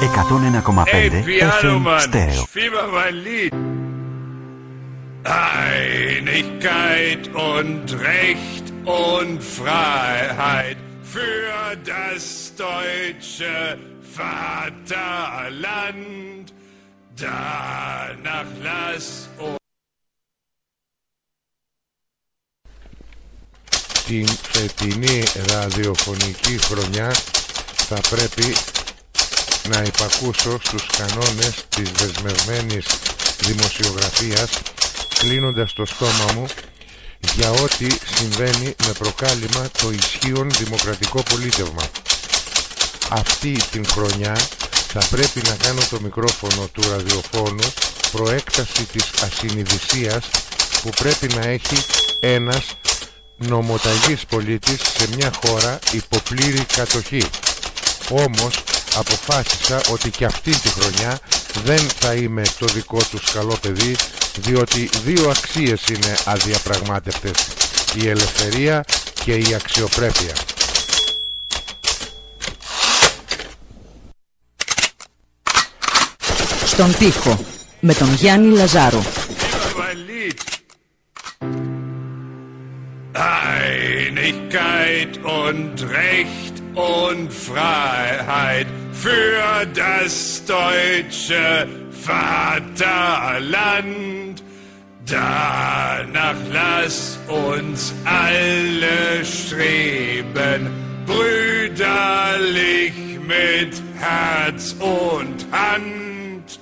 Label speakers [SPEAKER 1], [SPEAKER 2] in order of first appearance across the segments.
[SPEAKER 1] 101,5 FM Stereo.
[SPEAKER 2] Einigkeit und Recht und Freiheit für das deutsche Vaterland. Danach lass uns
[SPEAKER 3] την φετινή ραδιοφωνική χρονιά θα πρέπει να υπακούσω στους κανόνες της δεσμευμένης δημοσιογραφίας κλείνοντας το στόμα μου για ό,τι συμβαίνει με προκάλημα το ισχύον δημοκρατικό πολίτευμα. Αυτή την χρονιά θα πρέπει να κάνω το μικρόφωνο του ραδιοφώνου προέκταση της ασυνειδησίας που πρέπει να έχει ένας νομοταγής πολίτης σε μια χώρα υποπλήρη κατοχή. Όμως αποφάσισα ότι και αυτή τη χρονιά δεν θα είμαι το δικό τους καλό παιδί διότι δύο αξίες είναι αδιαπραγμάτευτες η ελευθερία και η αξιοπρέπεια.
[SPEAKER 4] Στον τοίχο με τον Γιάννη Λαζάρου.
[SPEAKER 2] Lied. Einigkeit und Recht und Freiheit für das deutsche Vaterland. Danach lass uns alle streben, brüderlich mit Herz und Hand.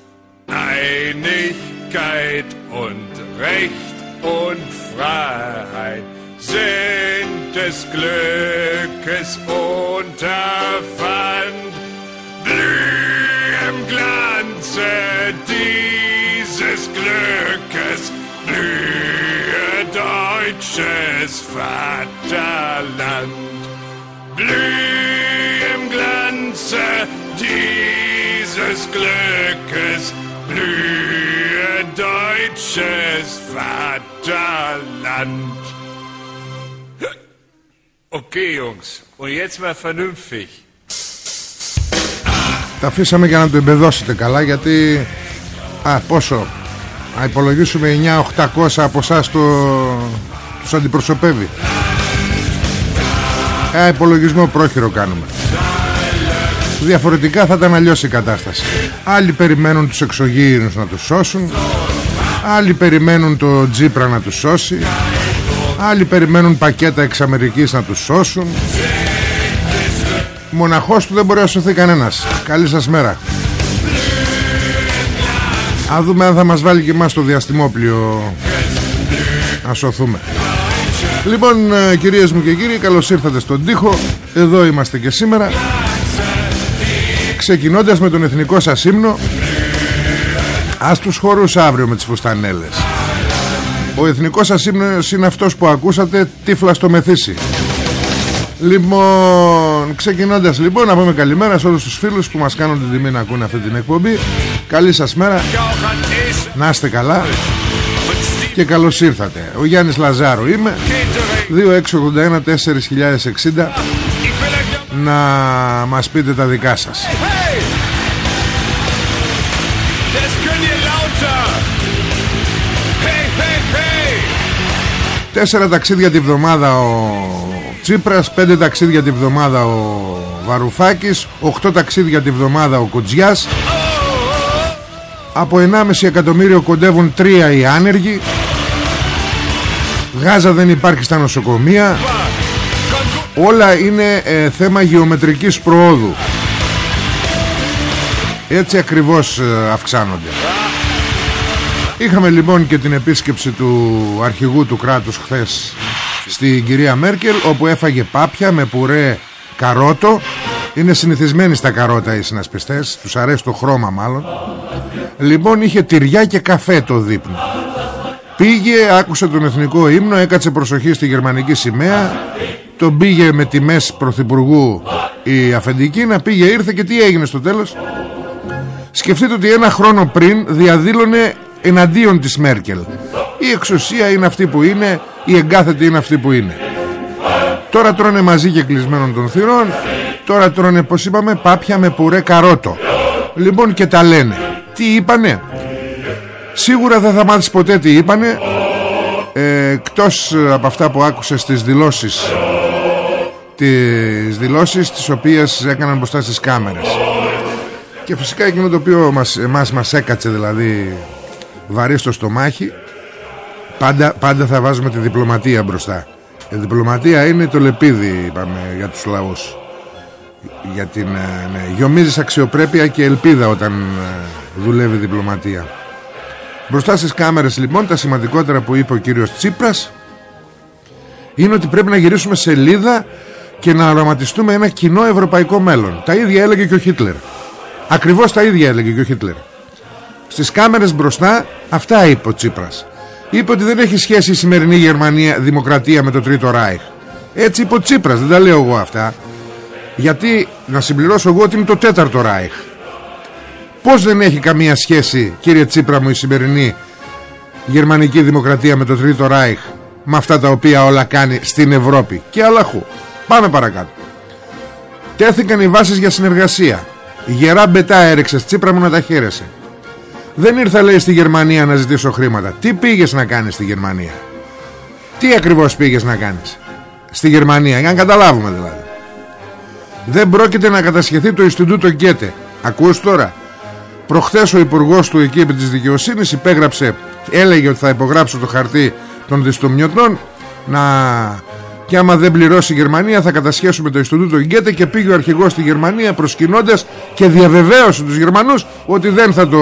[SPEAKER 2] Einigkeit und Recht und Freiheit sind des Glückes Unterpfand. Glanze dieses Glückes, blühe deutsches Vaterland. Blüh im Glanze dieses Glückes, blühe deutsches Vaterland. Okay, Jungs, und jetzt mal vernünftig.
[SPEAKER 3] Τα αφήσαμε για να το εμπεδώσετε καλά γιατί Α πόσο Να υπολογίσουμε 9-800 από εσάς το... Τους αντιπροσωπεύει. Α υπολογισμό πρόχειρο κάνουμε. Διαφορετικά θα ήταν αλλιώς η κατάσταση. Άλλοι περιμένουν τους εξωγήινους να τους σώσουν Άλλοι περιμένουν το Τζίπρα να τους σώσει Άλλοι περιμένουν πακέτα εξ Αμερικής να τους σώσουν Μοναχός του δεν μπορεί να σωθεί κανένας. Καλή σας μέρα. Α δούμε αν θα μας βάλει και εμάς το διαστημόπλιο Να σωθούμε. Λοιπόν ε, κυρίες μου και κύριοι Καλώς ήρθατε στον τοίχο. Εδώ είμαστε και σήμερα. Ξεκινώντας με τον εθνικό σας ύμνο Ας τους χορούς αύριο με τις φουστανέλες. Ο εθνικός σας ύμνος είναι αυτός που ακούσατε Τύφλα στο μεθύσι Λοιπόν, ξεκινώντας λοιπόν να πούμε καλημέρα σε όλους τους φίλους που μας κάνουν την τιμή να ακούνε αυτή την εκπομπή. Καλή σας μέρα, να είστε καλά. Και καλώς ήρθατε. Ο Γιάννης Λαζάρου είμαι. 2681-4060 Να μας πείτε τα δικά σας.
[SPEAKER 2] Das könnt ihr lauter! Hey, hey, hey!
[SPEAKER 3] Τέσσερα ταξίδια τη βδομάδα ο Τσίπρας Πέντε ταξίδια τη βδομάδα ο Βαρουφάκης Οχτώ ταξίδια τη βδομάδα ο Κοτζιάς Από 1,5 εκατομμύριο κοντεύουν τρία οι άνεργοι. Γάζα δεν υπάρχει στα νοσοκομεία. Όλα είναι ε, θέμα γεωμετρικής προόδου. Έτσι ακριβώς ε, αυξάνονται. Είχαμε λοιπόν και την επίσκεψη του αρχηγού του κράτους χθες στην κυρία Μέρκελ όπου έφαγε πάπια με πουρέ καρότο. Είναι συνηθισμένοι στα καρότα οι συνασπιστές τους αρέσει το χρώμα μάλλον. Λοιπόν είχε τυριά και καφέ το δείπνο. Πήγε άκουσε τον εθνικό ύμνο έκατσε προσοχή στη γερμανική σημαία. Τον πήγε με τιμές πρωθυπουργού η αφεντική να πήγε ήρθε και τι έγινε στο τέλος. Σκεφτείτε ότι ένα χρόνο πριν διαδήλωνε εναντίον της Μέρκελ η εξουσία είναι αυτή που είναι η εγκάθετη είναι αυτή που είναι. Τώρα τρώνε μαζί και κλεισμένων των θυρών τώρα τρώνε πως είπαμε πάπια με πουρέ καρότο. Λοιπόν και τα λένε. Τι είπανε; Σίγουρα δεν θα μάθεις ποτέ τι είπανε. Ε, Εκτός από αυτά που άκουσες στις δηλώσεις Τις δηλώσεις τις οποίες έκαναν μπροστά στις κάμερες. Και φυσικά εκείνο το οποίο μας, εμάς μας έκατσε δηλαδή Βαρύ στο στομάχι πάντα, πάντα θα βάζουμε τη διπλωματία μπροστά Η διπλωματία είναι το λεπίδι είπαμε για τους λαούς για την, ε, ναι, γιομίζεις αξιοπρέπεια και ελπίδα όταν ε, δουλεύει διπλωματία Μπροστά στις κάμερες λοιπόν τα σημαντικότερα που είπε ο κύριος Τσίπρας είναι ότι πρέπει να γυρίσουμε σελίδα και να αρωματιστούμε ένα κοινό ευρωπαϊκό μέλλον. Τα ίδια έλεγε και ο Χίτλερ. Ακριβώς τα ίδια έλεγε και ο Χίτλερ. Στις κάμερες μπροστά αυτά είπε ο Τσίπρας. Είπε ότι δεν έχει σχέση η σημερινή Γερμανία δημοκρατία με το Τρίτο Ράιχ. Έτσι είπε ο Τσίπρας, δεν τα λέω εγώ αυτά. Γιατί να συμπληρώσω εγώ ότι είναι το Τέταρτο Ράιχ. Πώς δεν έχει καμία σχέση κύριε Τσίπρα μου η σημερινή γερμανική δημοκρατία με το Τρίτο Ράιχ με αυτά τα οποία όλα κάνει στην Ευρώπη και αλλαχού. Πάμε παρακάτω. Τέθηκαν οι βάσεις για συνεργασία. Γερά μπετά έριξες Τσίπρα μου να τα χαίρεσαι. Δεν ήρθα λέει στη Γερμανία να ζητήσω χρήματα. Τι πήγες να κάνεις στη Γερμανία; Τι ακριβώς πήγες να κάνεις στη Γερμανία για να καταλάβουμε δηλαδή. Δεν πρόκειται να κατασχεθεί το Ινστιτούτο Γκέτε. Ακούς τώρα; Προχθές ο υπουργός του εκεί επί της δικαιοσύνης υπέγραψε, έλεγε ότι θα υπογράψω το χαρτί των διστομιωτών να... και άμα δεν πληρώσει η Γερμανία θα κατασχέσουμε το Ινστιτούτο Γκέτε και πήγε ο αρχηγός στη Γερμανία προσκυνώντας και διαβεβαίωσε τους Γερμανούς ότι δεν θα το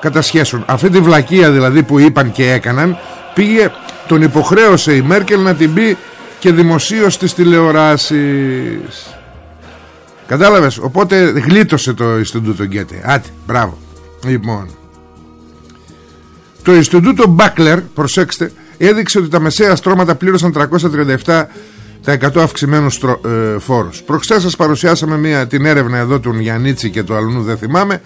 [SPEAKER 3] κατασχέσουν. Αυτή τη βλακεία δηλαδή που είπαν και έκαναν πήγε, τον υποχρέωσε η Μέρκελ να την πει και δημοσίως στις τηλεοράσεις. Κατάλαβες; Οπότε γλίτωσε το Ινστιτούτο Γκέτε Άτι μπράβο Λοιπόν Το Ινστιτούτο Μπάκλερ Προσέξτε Έδειξε ότι τα μεσαία στρώματα πλήρωσαν 337 τα 100 αυξημένους στρο, ε, φόρους Προχθές σας παρουσιάσαμε μια, την έρευνα εδώ του Γιαννίτσι και του Αλουνού δεν θυμάμαι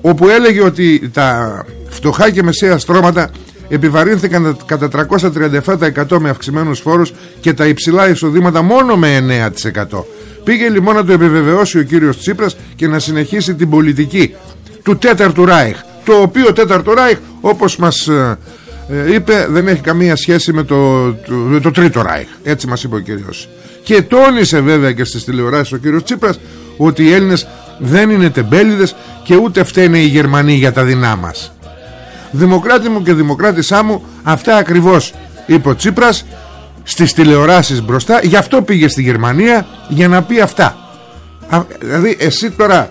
[SPEAKER 3] όπου έλεγε ότι τα φτωχά και μεσαία στρώματα επιβαρύνθηκαν κατά 337% με αυξημένους φόρους και τα υψηλά εισοδήματα μόνο με 9%. Πήγε λοιπόν να το επιβεβαιώσει ο κύριος Τσίπρας και να συνεχίσει την πολιτική του τέταρτου Ράιχ το οποίο τέταρτο Ράιχ όπως μας ε, ε, είπε δεν έχει καμία σχέση με το, το, το τρίτο Ράιχ έτσι μας είπε ο κύριος και τόνισε βέβαια και στις τηλεοράσεις ο κύριος Τσίπρας ότι οι Έλληνες δεν είναι τεμπέληδες και ούτε φταίνε οι Γερμανοί για τα δεινά μας. Δημοκράτη μου και δημοκράτησά μου αυτά ακριβώς είπε ο Τσίπρας στις τηλεοράσεις μπροστά. Γι' αυτό πήγε στη Γερμανία για να πει αυτά. Α, δηλαδή εσύ τώρα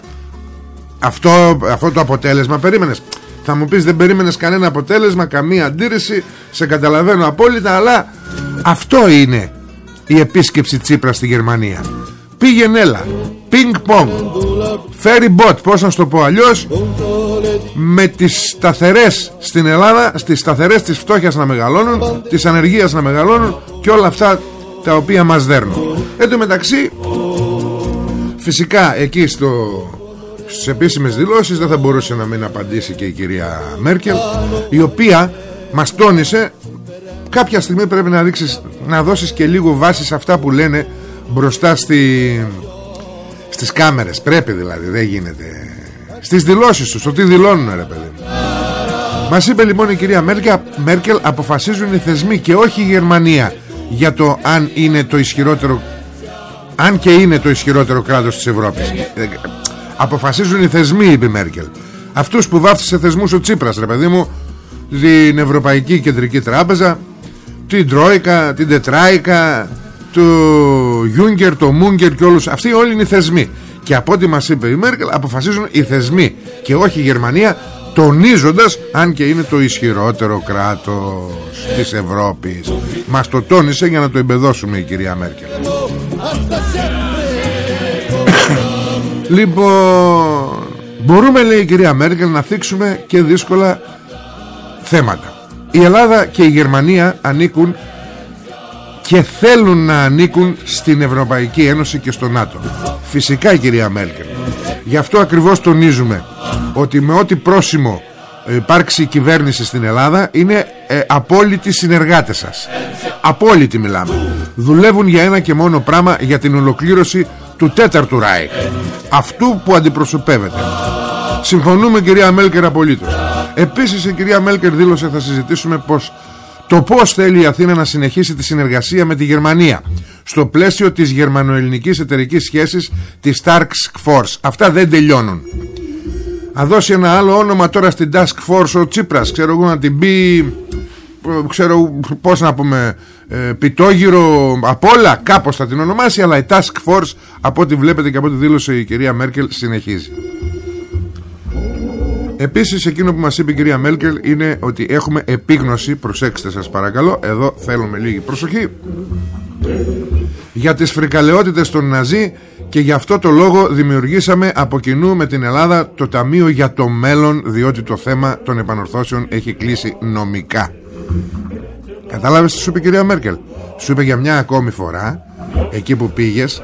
[SPEAKER 3] αυτό, αυτό το αποτέλεσμα περίμενες. Θα μου πεις δεν περίμενες κανένα αποτέλεσμα καμία αντίρρηση σε καταλαβαίνω απόλυτα αλλά αυτό είναι η επίσκεψη Τσίπρα στη Γερμανία. Πήγαινε έλα. Πινκ πονγκ φέρει μποτ πως να το πω αλλιώς με τις σταθερές στην Ελλάδα στις σταθερές της φτώχειας να μεγαλώνουν της ανεργίας να μεγαλώνουν και όλα αυτά τα οποία μας δέρνουν. Εν τω μεταξύ φυσικά εκεί στο, στις επίσημες δηλώσεις δεν θα μπορούσε να μην απαντήσει και η κυρία Μέρκελ η οποία μας τόνισε κάποια στιγμή πρέπει να δείξεις να δώσεις και λίγο βάση σε αυτά που λένε μπροστά στη, στις κάμερες πρέπει δηλαδή δεν γίνεται. Στις δηλώσεις τους, το τι δηλώνουν ρε παιδί μας είπε λοιπόν η κυρία Μέρκελ, Μέρκελ αποφασίζουν οι θεσμοί και όχι η Γερμανία για το αν είναι το ισχυρότερο αν και είναι το ισχυρότερο κράτος της Ευρώπης. Ε, αποφασίζουν οι θεσμοί είπε η Μέρκελ. Αυτούς που βάφτισε θεσμούς ο Τσίπρας ρε παιδί μου την Ευρωπαϊκή Κεντρική Τράπεζα την Τρόικα, την Τετράικα του Γιούγκερ, το Μούγκερ και όλους. Αυτοί όλοι είναι οι θεσμοί. Και από ό,τι μας είπε η Μέρκελ αποφασίζουν οι θεσμοί. Και όχι η Γερμανία τονίζοντας αν και είναι το ισχυρότερο κράτος της Ευρώπης. Μας το τόνισε για να το εμπεδώσουμε η κυρία Μέρκελ. Λοιπόν μπορούμε λέει η κυρία Μέρκελ να θίξουμε και δύσκολα θέματα. Η Ελλάδα και η Γερμανία ανήκουν και θέλουν να ανήκουν στην Ευρωπαϊκή Ένωση και στο ΝΑΤΟ. Φυσικά η κυρία Μέρκελ. Γι' αυτό ακριβώς τονίζουμε Ότι με ό,τι πρόσημο υπάρξει κυβέρνηση στην Ελλάδα Είναι ε, απόλυτοι συνεργάτες σας. Απόλυτοι μιλάμε. Δουλεύουν για ένα και μόνο πράγμα Για την ολοκλήρωση του τέταρτου Ράιχ. Αυτού που αντιπροσωπεύεται. Συμφωνούμε κυρία Μέλκερ απολύτως. Επίσης η κυρία Μέλκερ δήλωσε θα συζητήσουμε πως το πώς θέλει η Αθήνα να συνεχίσει τη συνεργασία με τη Γερμανία στο πλαίσιο της γερμανοελληνικής εταιρικής σχέσης της Task Force. Αυτά δεν τελειώνουν. Θα δώσει ένα άλλο όνομα τώρα στην Task Force ο Τσίπρας, ξέρω εγώ να την πει ξέρω πώς να πούμε ε, πιτόγυρο απ' όλα κάπως θα την ονομάσει αλλά η Task Force από ό,τι βλέπετε και από ό,τι δήλωσε η κυρία Μέρκελ συνεχίζει Επίσης εκείνο που μας είπε η κυρία Μέρκελ είναι ότι έχουμε επίγνωση προσέξτε σας παρακαλώ εδώ θέλουμε λίγη προσοχή για τις φρικαλαιότητες των Ναζί και γι' αυτό το λόγο δημιουργήσαμε από κοινού με την Ελλάδα το Ταμείο για το Μέλλον διότι το θέμα των επανορθώσεων έχει κλείσει νομικά. Κατάλαβες τι σου είπε η κυρία Μέρκελ; Σου είπε για μια ακόμη φορά εκεί που πήγες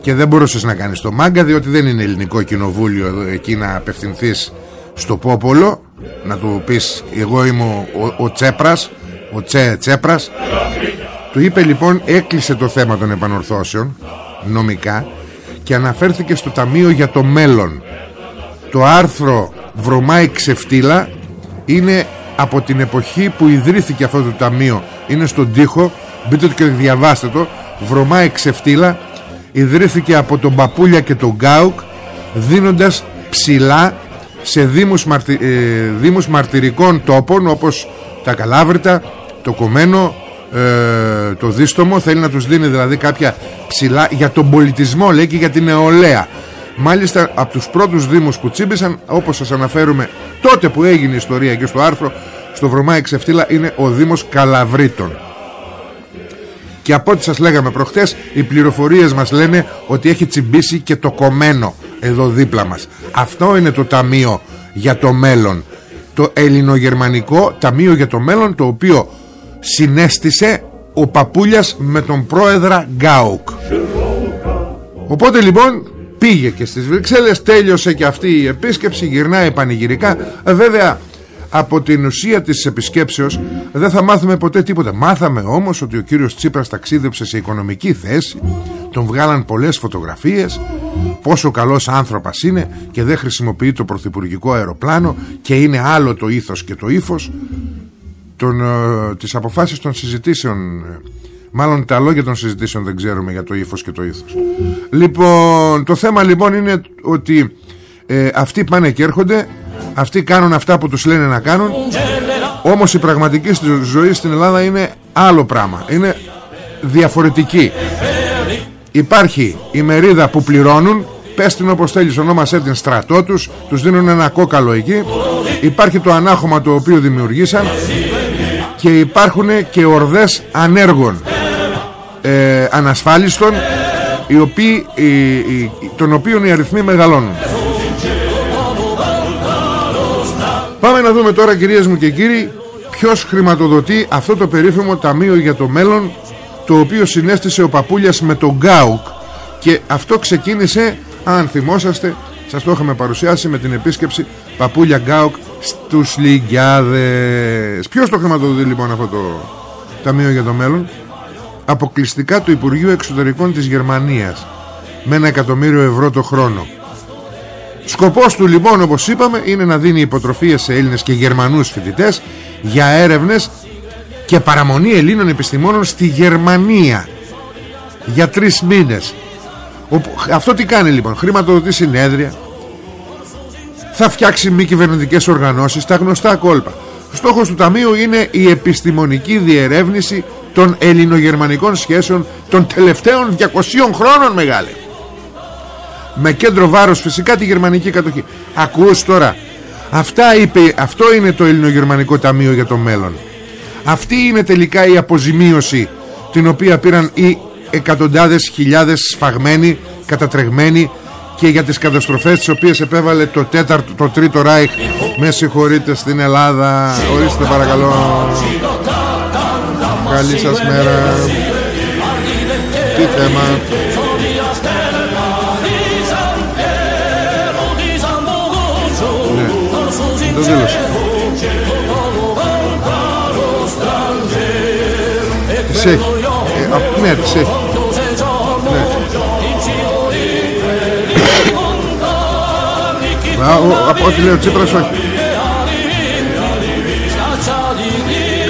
[SPEAKER 3] και δεν μπορούσες να κάνεις το μάγκα διότι δεν είναι ελληνικό κοινοβούλιο εδώ, εκεί να απευθυνθείς στο Πόπολο να του πεις εγώ είμαι ο, ο, Τσέπρας ο Τσε Τσέπρας του είπε λοιπόν έκλεισε το θέμα των επανορθώσεων νομικά και αναφέρθηκε στο Ταμείο για το Μέλλον. Το άρθρο Βρωμάει Ξεφτύλα είναι από την εποχή που ιδρύθηκε αυτό το ταμείο. Είναι στον τοίχο μπείτε το και διαβάστε το. Βρωμάει Ξεφτύλα ιδρύθηκε από τον Παπούλια και τον Γκάουκ δίνοντας ψηλά σε δήμους, μαρτι... ε, δήμους μαρτυρικών τόπων όπως τα Καλάβρητα, το Κομμένο, ε, το Δίστομο. Θέλει να τους δίνει δηλαδή κάποια ψηλά για τον πολιτισμό λέει και για την νεολαία. Μάλιστα από τους πρώτους δήμους που τσίμπησαν όπως σας αναφέρουμε τότε που έγινε η ιστορία και στο άρθρο στο Βρωμά Εξεφτήλα είναι ο Δήμος Καλαβρίτων. Και από ό,τι σας λέγαμε προχτές οι πληροφορίες μας λένε ότι έχει τσιμπήσει και το κομμένο εδώ δίπλα μας. Αυτό είναι το ταμείο για το μέλλον. Το ελληνογερμανικό ταμείο για το μέλλον το οποίο συνέστησε ο Παπούλιας με τον πρόεδρα Γκάουκ. Οπότε λοιπόν πήγε και στις Βρυξέλλες τέλειωσε και αυτή η επίσκεψη γυρνάει πανηγυρικά. Ε, βέβαια από την ουσία της επισκέψεως δεν θα μάθουμε ποτέ τίποτα. Μάθαμε όμως ότι ο κύριος Τσίπρας ταξίδεψε σε οικονομική θέση τον βγάλαν πολλές φωτογραφίες πόσο καλός άνθρωπος είναι και δεν χρησιμοποιεί το πρωθυπουργικό αεροπλάνο και είναι άλλο το ήθος και το ύφος των, ε, τις αποφάσεις των συζητήσεων. Μάλλον τα λόγια των συζητήσεων δεν ξέρουμε για το ύφος και το ήθος. Λοιπόν το θέμα λοιπόν είναι ότι ε, αυτοί πάνε και έρχονται Αυτοί κάνουν αυτά που τους λένε να κάνουν. Όμως η πραγματική ζωή στην Ελλάδα είναι άλλο πράγμα. Είναι διαφορετική. Υπάρχει η μερίδα που πληρώνουν. Πες την όπως θέλεις ονόμασέ την στρατό τους. Τους δίνουν ένα κόκαλο εκεί. Υπάρχει το ανάχωμα το οποίο δημιουργήσαν. Και υπάρχουν και ορδές ανέργων ε, Ανασφάλιστων οι οποίοι, οι, οι, Των οποίων οι αριθμοί μεγαλώνουν Πάμε να δούμε τώρα κυρίες μου και κύριοι Ποιος χρηματοδοτεί αυτό το περίφημο Ταμείο για το Μέλλον Το οποίο συνέστησε ο Παπούλιας με τον Γκάουκ Και αυτό ξεκίνησε Αν θυμόσαστε Σας το είχαμε παρουσιάσει με την επίσκεψη Παπούλια Γκάουκ στους Λιγκιάδες Ποιος το χρηματοδοτεί λοιπόν αυτό το Ταμείο για το Μέλλον; Αποκλειστικά του Υπουργείου Εξωτερικών της Γερμανίας Με ένα εκατομμύριο ευρώ το χρόνο Σκοπός του λοιπόν όπως είπαμε είναι να δίνει υποτροφίες σε Έλληνες και Γερμανούς φοιτητές για έρευνες και παραμονή Ελλήνων επιστημόνων στη Γερμανία για τρεις μήνες. Αυτό τι κάνει λοιπόν χρηματοδοτεί συνέδρια θα φτιάξει μη κυβερνητικές οργανώσεις τα γνωστά κόλπα. Στόχος του Ταμείου είναι η επιστημονική διερεύνηση των ελληνογερμανικών σχέσεων των τελευταίων 200 χρόνων μεγάλε με κέντρο βάρος φυσικά τη γερμανική κατοχή. Ακούς τώρα. Αυτά είπε, αυτό είναι το ελληνογερμανικό ταμείο για το μέλλον. Αυτή είναι τελικά η αποζημίωση την οποία πήραν οι εκατοντάδες χιλιάδες σφαγμένοι κατατρεγμένοι και για τις καταστροφές τις οποίες επέβαλε το τέταρτο, το τρίτο Ράιχ. Με συγχωρείτε στην Ελλάδα. Ορίστε παρακαλώ. Καλή σας μέρα. Τι θέμα το δήλωσε. Τις έχει. Ε, Ναι τις έχει. Ναι. Α, ο- Από ό,τι λέει ο Τσίπρας όχι.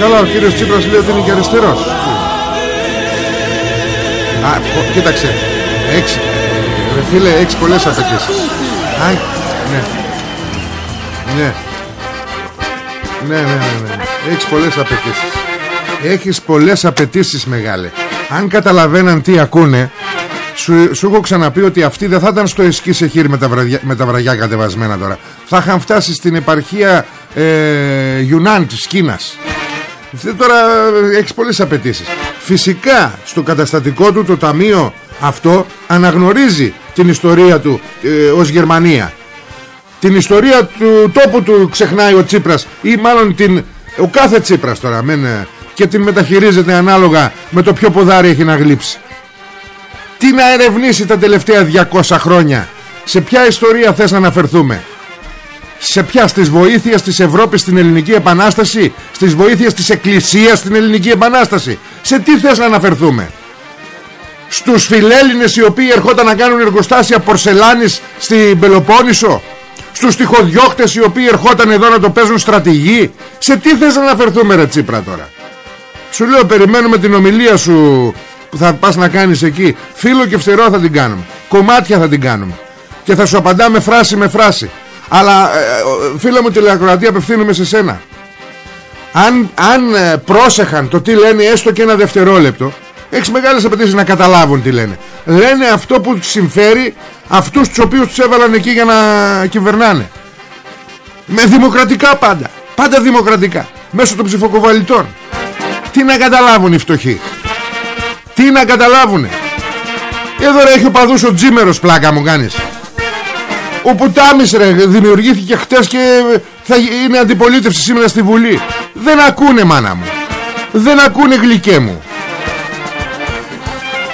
[SPEAKER 3] Καλά ο κύριος Τσίπρας λέει ότι είναι και αριστερός. Α, πο- κοίταξε. Έξι Ρε φίλε έχεις πολλές απαιτήσεις. Α, ναι. Ναι Ναι, ναι, ναι, ναι. Έχεις πολλές απαιτήσεις. Έχεις πολλές απαιτήσεις μεγάλε. Αν καταλαβαίναν τι ακούνε σου, σου έχω ξαναπεί ότι αυτοί δεν θα ήταν στο εσκή σε χείρι με τα, βραδιά, με τα βραγιά κατεβασμένα τώρα. Θα είχαν φτάσει στην επαρχία ε, Ιουνάν της Κίνας. Θε τώρα έχεις πολλές απαιτήσεις. Φυσικά στο καταστατικό του το ταμείο αυτό αναγνωρίζει την ιστορία του ε, ως Γερμανία την ιστορία του τόπου του ξεχνάει ο Τσίπρας ή μάλλον την, ο κάθε Τσίπρας τώρα μεν, ε, και την μεταχειρίζεται ανάλογα με το ποιο ποδάρι έχει να γλύψει. Τι να ερευνήσει τα τελευταία 200 χρόνια; Σε ποια ιστορία θες να αναφερθούμε; Σε ποια στις βοήθειες της Ευρώπης στην Ελληνική Επανάσταση; Στις βοήθειες της Εκκλησίας στην Ελληνική Επανάσταση; Σε τι θες να αναφερθούμε; Στους φιλέλληνες οι οποίοι ερχόταν να κάνουν εργοστάσια πορσελάνης στην Πελοπόννησο; Στους τυχοδιώχτες οι οποίοι ερχόταν εδώ να το παίζουν στρατηγοί. Σε τι θες να αναφερθούμε ρε Τσίπρα τώρα; Σου λέω περιμένουμε την ομιλία σου που θα πας να κάνεις εκεί. Φίλο και φτερό θα την κάνουμε. Κομμάτια θα την κάνουμε. Και θα σου απαντάμε φράση με φράση. Αλλά ε, ε, φίλε μου τηλεακροατή απευθύνουμε σε σένα. Αν, αν ε, πρόσεχαν το τι λένε έστω και ένα δευτερόλεπτο Έχεις μεγάλες απαιτήσεις να καταλάβουν τι λένε. Λένε αυτό που τους συμφέρει Αυτούς τους οποίους τους έβαλαν εκεί για να κυβερνάνε. Με δημοκρατικά πάντα. Πάντα δημοκρατικά. Μέσω των ψηφοκοβαλιτών τι να καταλάβουν οι φτωχοί. Τι να καταλάβουνε. Εδώ ρε έχει οπαδούς ο Τζίμερος πλάκα μου κάνεις. Ο Πουτάμις ρε δημιουργήθηκε χτες και θα είναι αντιπολίτευση σήμερα στη Βουλή. Δεν ακούνε μάνα μου. Δεν ακούνε γλυκέ μου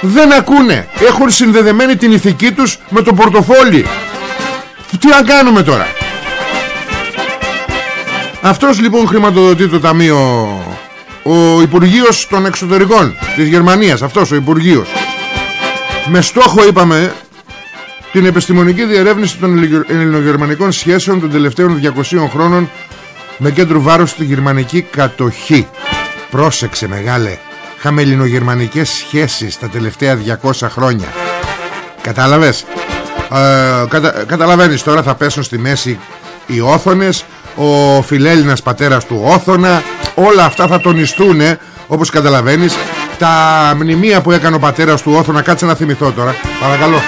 [SPEAKER 3] Δεν ακούνε. Έχουν συνδεδεμένη την ηθική τους με το πορτοφόλι. Τι να κάνουμε τώρα; Αυτός λοιπόν χρηματοδοτεί το ταμείο. Ο Υπουργείος των Εξωτερικών της Γερμανίας. Αυτός ο Υπουργείος. Με στόχο είπαμε την επιστημονική διερεύνηση των ελληνογερμανικών σχέσεων των τελευταίων 200 χρόνων με κέντρο βάρος στη γερμανική κατοχή. Πρόσεξε μεγάλε είχαμε ελληνογερμανικές σχέσεις τα τελευταία 200 χρόνια. Κατάλαβες; Ε, κατα, καταλαβαίνεις τώρα θα πέσουν στη μέση οι Όθωνες ο φιλέλληνας πατέρας του Όθωνα όλα αυτά θα τονιστούν όπως καταλαβαίνεις τα μνημεία που έκανε ο πατέρας του Όθωνα κάτσε να θυμηθώ τώρα παρακαλώ.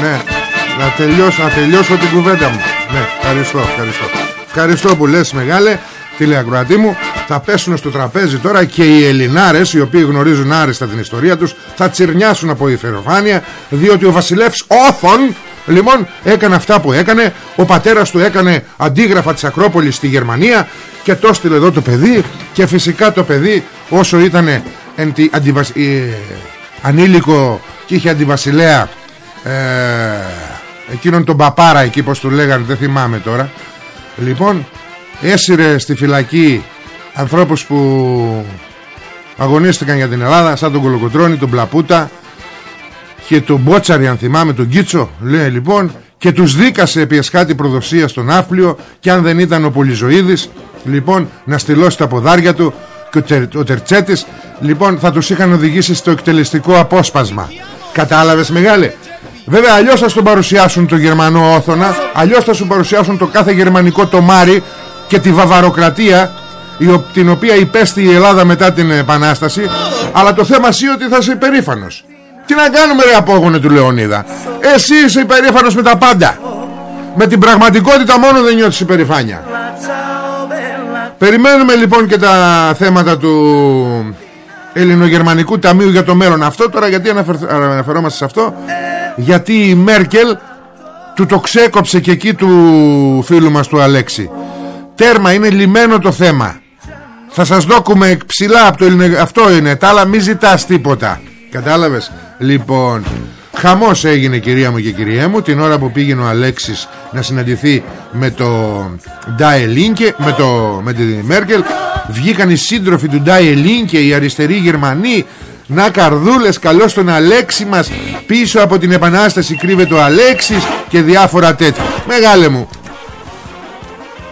[SPEAKER 3] Ναι, να τελειώσω, να τελειώσω την κουβέντα μου. ναι, ευχαριστώ, ευχαριστώ. Ευχαριστώ που λες μεγάλε τηλεακροατή μου. Θα πέσουν στο τραπέζι τώρα και οι Ελληνάρες οι οποίοι γνωρίζουν άριστα την ιστορία τους θα τσιρνιάσουν από υφεροφάνεια διότι ο βασιλεύς Όθων λοιπόν έκανε αυτά που έκανε. Ο πατέρας του έκανε αντίγραφα της Ακρόπολης στη Γερμανία και το έστειλε εδώ το παιδί. Και φυσικά το παιδί όσο ήταν αντιβασ... ε, ανήλικο και είχε αντιβασιλέα ε, εκείνον τον παπάρα εκεί πως του λέγανε δεν θυμάμαι τώρα. Λοιπόν έσυρε στη φυλακή ανθρώπους που αγωνίστηκαν για την Ελλάδα σαν τον Κολοκοτρώνη, τον Πλαπούτα και τον Μπότσαρη αν θυμάμαι τον Κίτσο. Λέει λοιπόν και τους δίκασε επί εσχάτη προδοσίας στον Άφλιο και αν δεν ήταν ο Πολυζωίδης λοιπόν να στυλώσει τα ποδάρια του και ο, τερ, ο Τερτσέτης λοιπόν θα τους είχαν οδηγήσει στο εκτελεστικό απόσπασμα. Κατάλαβες μεγάλε; Βέβαια αλλιώς θα στον παρουσιάσουν το γερμανό όθωνα Αλλιώς θα σου παρουσιάσουν το κάθε γερμανικό τομάρι Και τη βαβαροκρατία Την οποία υπέστη η Ελλάδα μετά την Επανάσταση. Αλλά το θέμα εσύ ότι θα είσαι υπερήφανος. Τι να κάνουμε ρε απόγονε του Λεωνίδα. Εσύ είσαι υπερήφανος με τα πάντα. Με την πραγματικότητα μόνο δεν νιώθεις υπερηφάνεια. Περιμένουμε λοιπόν και τα θέματα του Ελληνογερμανικού Ταμείου για το μέλλον. Αυτό τώρα γιατί αναφερόμαστε σε αυτό γιατί η Μέρκελ του το ξέκοψε και εκεί του φίλου μας του Αλέξη. Τέρμα είναι λιμένο το θέμα. Θα σας δώκουμε ψηλά από το Ελληνο... αυτό είναι τα άλλα μη ζητάς τίποτα. Κατάλαβες; Λοιπόν χαμός έγινε κυρία μου και κυρία μου την ώρα που πήγαινε ο Αλέξης να συναντηθεί με το Ντάε Λίνκε με, το... με τη Μέρκελ. Βγήκαν οι σύντροφοι του Ντάε Λίνκε οι αριστεροί Γερμανοί Να καρδούλες καλώς τον Αλέξη μας Πίσω από την Επανάσταση κρύβεται ο Αλέξης Και διάφορα τέτοια Μεγάλε μου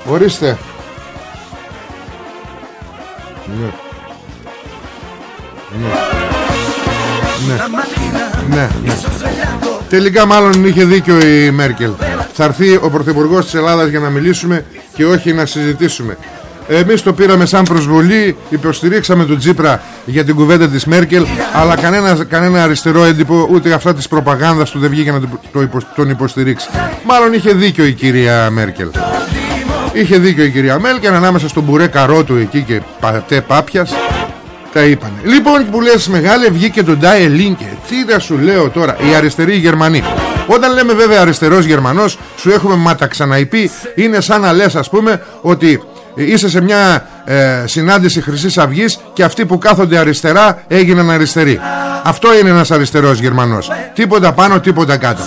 [SPEAKER 3] Ορίστε ναι. Ναι. Ναι. ναι. ναι. Τελικά μάλλον είχε δίκιο η Μέρκελ Θα έρθει ο Πρωθυπουργός της Ελλάδας για να μιλήσουμε Και όχι να συζητήσουμε εμείς το πήραμε σαν προσβολή Υποστηρίξαμε τον Τζίπρα για την κουβέντα της Μέρκελ Αλλά κανένα, κανένα αριστερό έντυπο Ούτε αυτά της προπαγάνδας του δεν βγήκε να τον υποστηρίξει Μάλλον είχε δίκιο η κυρία Μέρκελ Είχε δίκιο η κυρία Μέρκελ Ανάμεσα στον μπουρέ καρότου εκεί και πατέ πάπιας τα είπανε. Λοιπόν που λες μεγάλε βγήκε τον Ντάιε Λίνκε. Τι θα σου λέω τώρα, οι αριστεροί Γερμανοί. Όταν λέμε βέβαια αριστερός Γερμανός, σου έχουμε ματαξαναϊπεί ξαναειπεί, είναι σαν να λες ας πούμε ότι είσαι σε μια ε, συνάντηση χρυσής αυγής και αυτοί που κάθονται αριστερά έγιναν αριστεροί. Αυτό είναι ένας αριστερός Γερμανός. Τίποτα πάνω, τίποτα κάτω.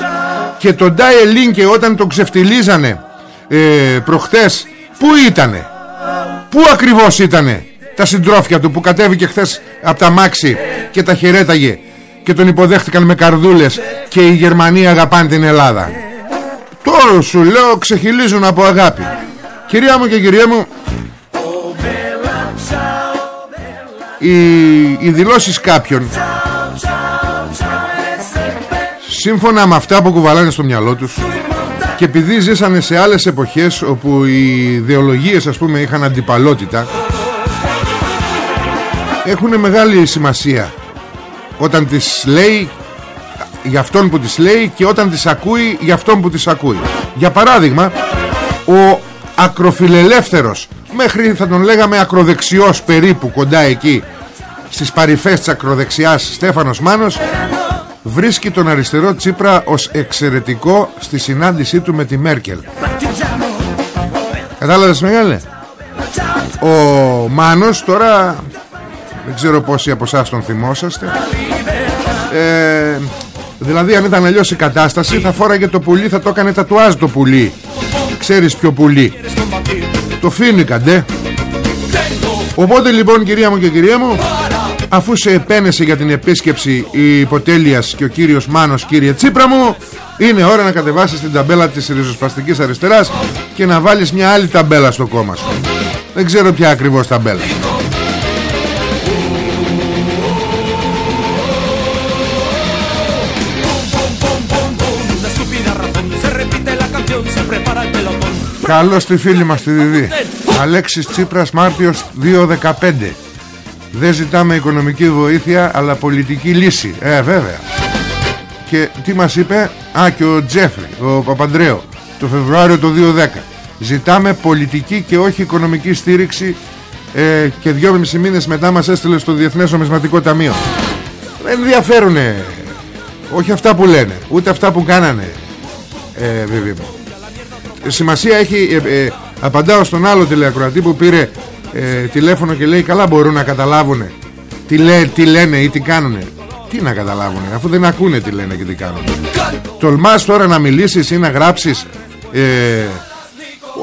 [SPEAKER 3] Και τον Ντάιε Λίνκε όταν τον ξεφτιλίζανε ε, προχθές, πού ήτανε, πού ακριβώς ήτανε τα συντρόφια του που κατέβηκε χθες από τα μάξι και τα χαιρέταγε και τον υποδέχτηκαν με καρδούλες και οι Γερμανοί αγαπάνε την Ελλάδα. Τώρα σου λέω ξεχυλίζουν από αγάπη. Κυρία μου και κυρία μου οι, οι δηλώσεις κάποιων. Σύμφωνα με αυτά που κουβαλάνε στο μυαλό τους και επειδή ζήσανε σε άλλες εποχές όπου οι ιδεολογίες ας πούμε είχαν αντιπαλότητα έχουν μεγάλη σημασία όταν τις λέει για αυτόν που τις λέει και όταν τις ακούει για αυτόν που τις ακούει. Για παράδειγμα ο ακροφιλελεύθερος μέχρι θα τον λέγαμε ακροδεξιός περίπου κοντά εκεί στις παρυφές της ακροδεξιάς Στέφανος Μάνος βρίσκει τον αριστερό Τσίπρα ως εξαιρετικό στη συνάντησή του με τη Μέρκελ. Κατάλαβες μεγάλε; Ο Μάνος τώρα δεν ξέρω πόσοι από εσάς τον θυμόσαστε ε, Δηλαδή αν ήταν αλλιώς η κατάσταση Θα φόραγε το πουλί Θα το έκανε τατουάζ το πουλί. Ξέρεις ποιο πουλί Το φίνικαντε Οπότε λοιπόν κυρία μου και κυρία μου Αφού σε επένεσε για την επίσκεψη Η υποτέλειας και ο κύριος Μάνος Κύριε Τσίπρα μου Είναι ώρα να κατεβάσεις την ταμπέλα της ριζοσπαστικής αριστεράς Και να βάλεις μια άλλη ταμπέλα στο κόμμα σου. Δεν ξέρω ποια ακριβώς ταμπέλα Καλώς τη φίλη μας τη Διδή. Αλέξης Τσίπρας Μάρτιος 2.15 Δεν ζητάμε οικονομική βοήθεια Αλλά πολιτική λύση. Ε βέβαια. Και τι μας είπε; Α και ο Τζέφρι Ο Παπαντρέο Το Φεβρουάριο του 2010 Ζητάμε πολιτική και όχι οικονομική στήριξη. Ε, Και δυόμιση μήνες μετά μας έστειλε στο Διεθνές Ομισματικό Ταμείο. Δεν ενδιαφέρουνε. Όχι αυτά που λένε Ούτε αυτά που κάνανε. Ε, βέβαια σημασία έχει ε, ε, απαντάω στον άλλο τηλεακροατή που πήρε ε, τηλέφωνο και λέει καλά μπορούν να καταλάβουν τι, λέ, τι λένε ή τι κάνουν τι να καταλάβουν αφού δεν ακούνε τι λένε και τι κάνουν τολμάς τώρα να μιλήσεις ή να γράψεις ε,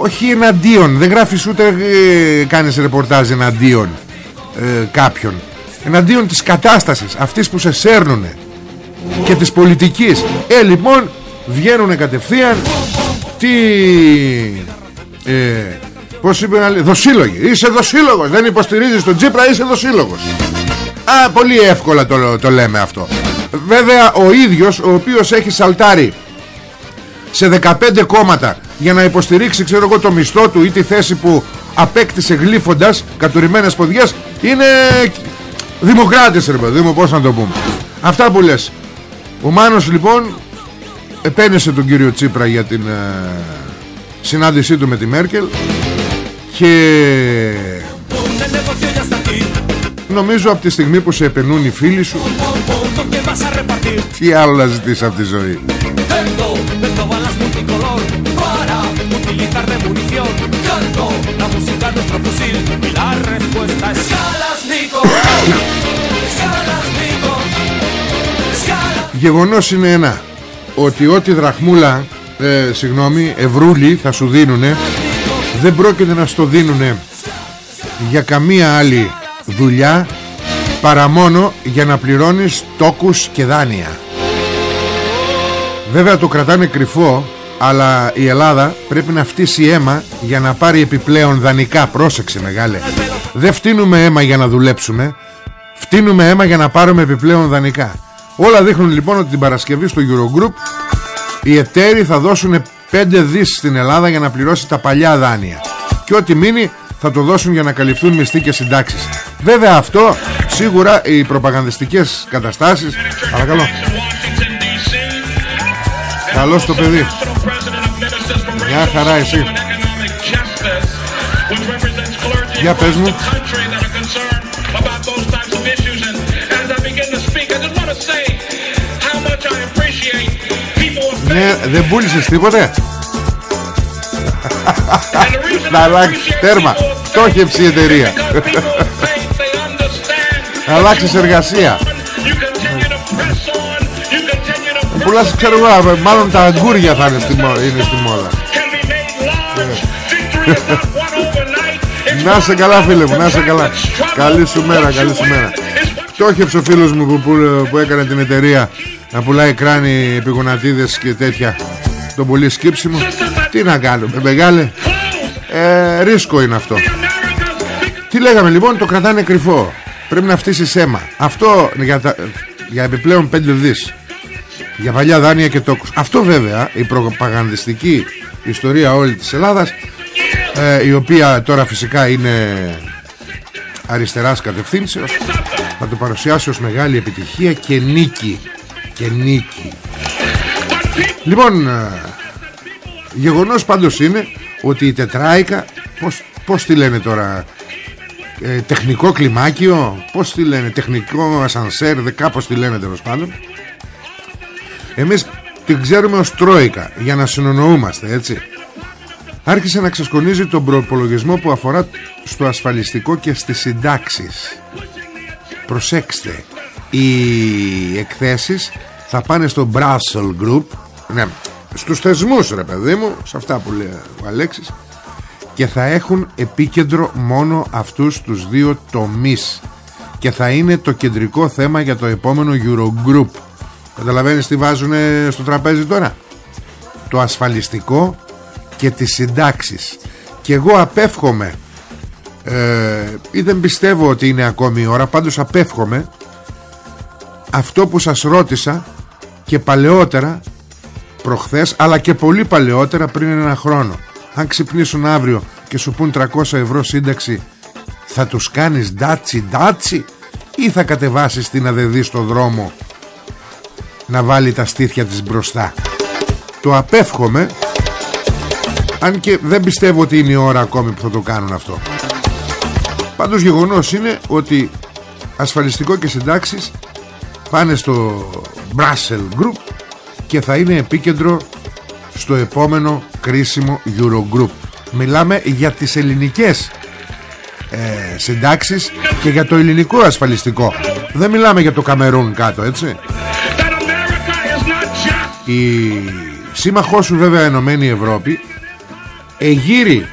[SPEAKER 3] όχι εναντίον. Δεν γράφεις ούτε ε, κάνεις ρεπορτάζ εναντίον ε, κάποιον. Εναντίον της κατάστασης αυτής που σε σέρνουνε και της πολιτικής. Ε λοιπόν βγαίνουν κατευθείαν τι ε, πως είπε δοσύλλογοι. Είσαι δοσύλλογος δεν υποστηρίζεις τον Τζίπρα είσαι δοσύλλογος. Α, πολύ εύκολα το, το λέμε αυτό. Βέβαια ο ίδιος ο οποίος έχει σαλτάρει σε 15 κόμματα για να υποστηρίξει ξέρω εγώ το μισθό του ή τη θέση που απέκτησε γλύφοντας κατουρημένες ποδιές είναι δημοκράτης ρε παιδί μου πως να το πούμε. Αυτά που λες. Ο Μάνος λοιπόν επένεσε τον κύριο Τσίπρα για την ε, συνάντησή του με τη Μέρκελ και νομίζω από τη στιγμή που σε επενούν οι φίλοι σου τι άλλο να ζητήσεις από τη ζωή. Γεγονός είναι ένα ότι ό,τι δραχμούλα ε, συγγνώμη ευρούλη θα σου δίνουνε δεν πρόκειται να στο δίνουνε για καμία άλλη δουλειά παρά μόνο για να πληρώνεις τόκους και δάνεια. Βέβαια το κρατάνε κρυφό αλλά η Ελλάδα πρέπει να φτύσει αίμα για να πάρει επιπλέον δανεικά. Πρόσεξε μεγάλε. Δεν φτύνουμε αίμα για να δουλέψουμε φτύνουμε αίμα για να πάρουμε επιπλέον δανεικά όλα δείχνουν λοιπόν ότι την Παρασκευή στο Eurogroup οι εταίροι θα δώσουν 5 δις στην Ελλάδα για να πληρώσει τα παλιά δάνεια. Και ό,τι μείνει θα το δώσουν για να καλυφθούν μισθοί και συντάξεις. Βέβαια αυτό σίγουρα οι προπαγανδιστικές καταστάσεις παρακαλώ. Καλώς το παιδί. Μια χαρά εσύ. Για πες μου Ναι, δεν πούλησες τίποτε; Να αλλάξεις τέρμα. Στόχευση η εταιρεία. Να αλλάξεις εργασία. Πουλάς ξέρω εγώ Μάλλον τα αγκούρια θα είναι στη, είναι στη μόδα. Να σε καλά φίλε μου Να σε καλά. Καλή σου μέρα Καλή σου μέρα. Στόχευσε ο φίλος μου που, που, που έκανε την εταιρεία Να πουλάει κράνη επιγονατίδες και τέτοια. Το πολύ σκύψιμο. Τι να κάνουμε μεγάλε. Ε, Ρίσκο είναι αυτό. Τι λέγαμε λοιπόν το κρατάνε κρυφό. Πρέπει να φτύσει αίμα Αυτό για, τα, για επιπλέον 5 δις. Για παλιά δάνεια και τόκους. Αυτό βέβαια η προπαγανδιστική ιστορία όλη της Ελλάδας ε, Η οποία τώρα φυσικά είναι αριστεράς κατευθύνσεως Θα το παρουσιάσει ως μεγάλη επιτυχία και νίκη Και νίκη. Λοιπόν ε, Γεγονός πάντως είναι Ότι η τετράικα Πώς, πώς τη λένε τώρα ε, τεχνικό κλιμάκιο πως τη λένε τεχνικό ασανσέρ κάπως τη λένε τέλος πάντων. Εμείς την ξέρουμε ως τρόικα για να συνονοούμαστε έτσι. Άρχισε να ξεσκονίζει τον προπολογισμό που αφορά στο ασφαλιστικό και στις συντάξεις. Προσέξτε οι εκθέσεις θα πάνε στο Brussels Group ναι, στους θεσμούς ρε παιδί μου σε αυτά που λέει ο Αλέξης και θα έχουν επίκεντρο μόνο αυτούς τους δύο τομείς. Και θα είναι το κεντρικό θέμα για το επόμενο Eurogroup. Καταλαβαίνεις τι βάζουν στο τραπέζι τώρα; Το ασφαλιστικό και τις συντάξεις. Και εγώ απέφχομαι. Ε, ή δεν πιστεύω ότι είναι ακόμη η ώρα πάντως απέφχομαι αυτό που σας ρώτησα και παλαιότερα προχθές αλλά και πολύ παλαιότερα πριν ένα χρόνο. Αν ξυπνήσουν αύριο και σου πούν 300 ευρώ σύνταξη θα τους κάνεις ντάτσι ντάτσι; Ή θα κατεβάσεις την αδεδή στο δρόμο να βάλει τα στήθια της μπροστά; Το απέφχομαι αν και δεν πιστεύω ότι είναι η ώρα ακόμη που θα το κάνουν αυτό. Πάντως γεγονός είναι ότι ασφαλιστικό και συντάξεις πάνε στο Brussels Group και θα είναι επίκεντρο στο επόμενο κρίσιμο Eurogroup. Μιλάμε για τις ελληνικές ε, συντάξεις και για το ελληνικό ασφαλιστικό. Δεν μιλάμε για το Καμερούν κάτω έτσι. Η σύμμαχός σου βέβαια Ενωμένη Ευρώπη εγείρει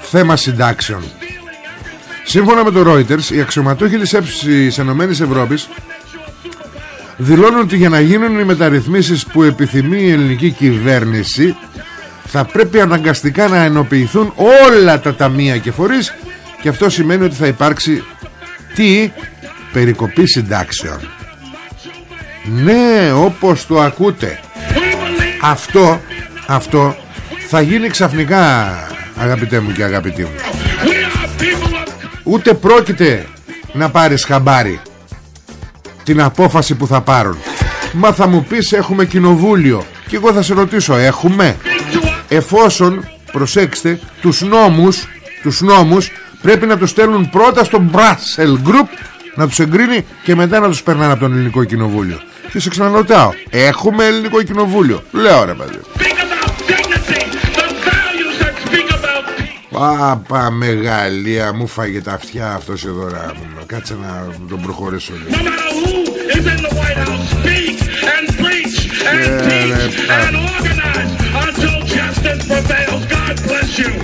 [SPEAKER 3] θέμα συντάξεων σύμφωνα με το Reuters οι αξιωματούχοι της Ενωμένης Ευρώπης δηλώνουν ότι για να γίνουν οι μεταρρυθμίσεις που επιθυμεί η ελληνική κυβέρνηση θα πρέπει αναγκαστικά να ενοποιηθούν όλα τα ταμεία και φορείς και αυτό σημαίνει ότι θα υπάρξει τι; Περικοπή συντάξεων. Ναι όπως το ακούτε. Αυτό αυτό θα γίνει ξαφνικά αγαπητέ μου και αγαπητή μου ούτε πρόκειται να πάρεις χαμπάρι. Την απόφαση που θα πάρουν. Μα θα μου πεις έχουμε κοινοβούλιο. Και εγώ θα σε ρωτήσω έχουμε; Εφόσον προσέξτε Τους νόμους Τους νόμους πρέπει να τους στέλνουν πρώτα στο Brussels Group Να τους εγκρίνει και μετά να τους περνάνε από τον ελληνικό κοινοβούλιο. Και σε ξαναρωτάω Έχουμε ελληνικό κοινοβούλιο; Λέω ρε παιδί Πάπα μεγαλία μου φάγε τα αυτιά αυτός εδώ Κάτσε να τον προχωρήσω λίγο. Ε,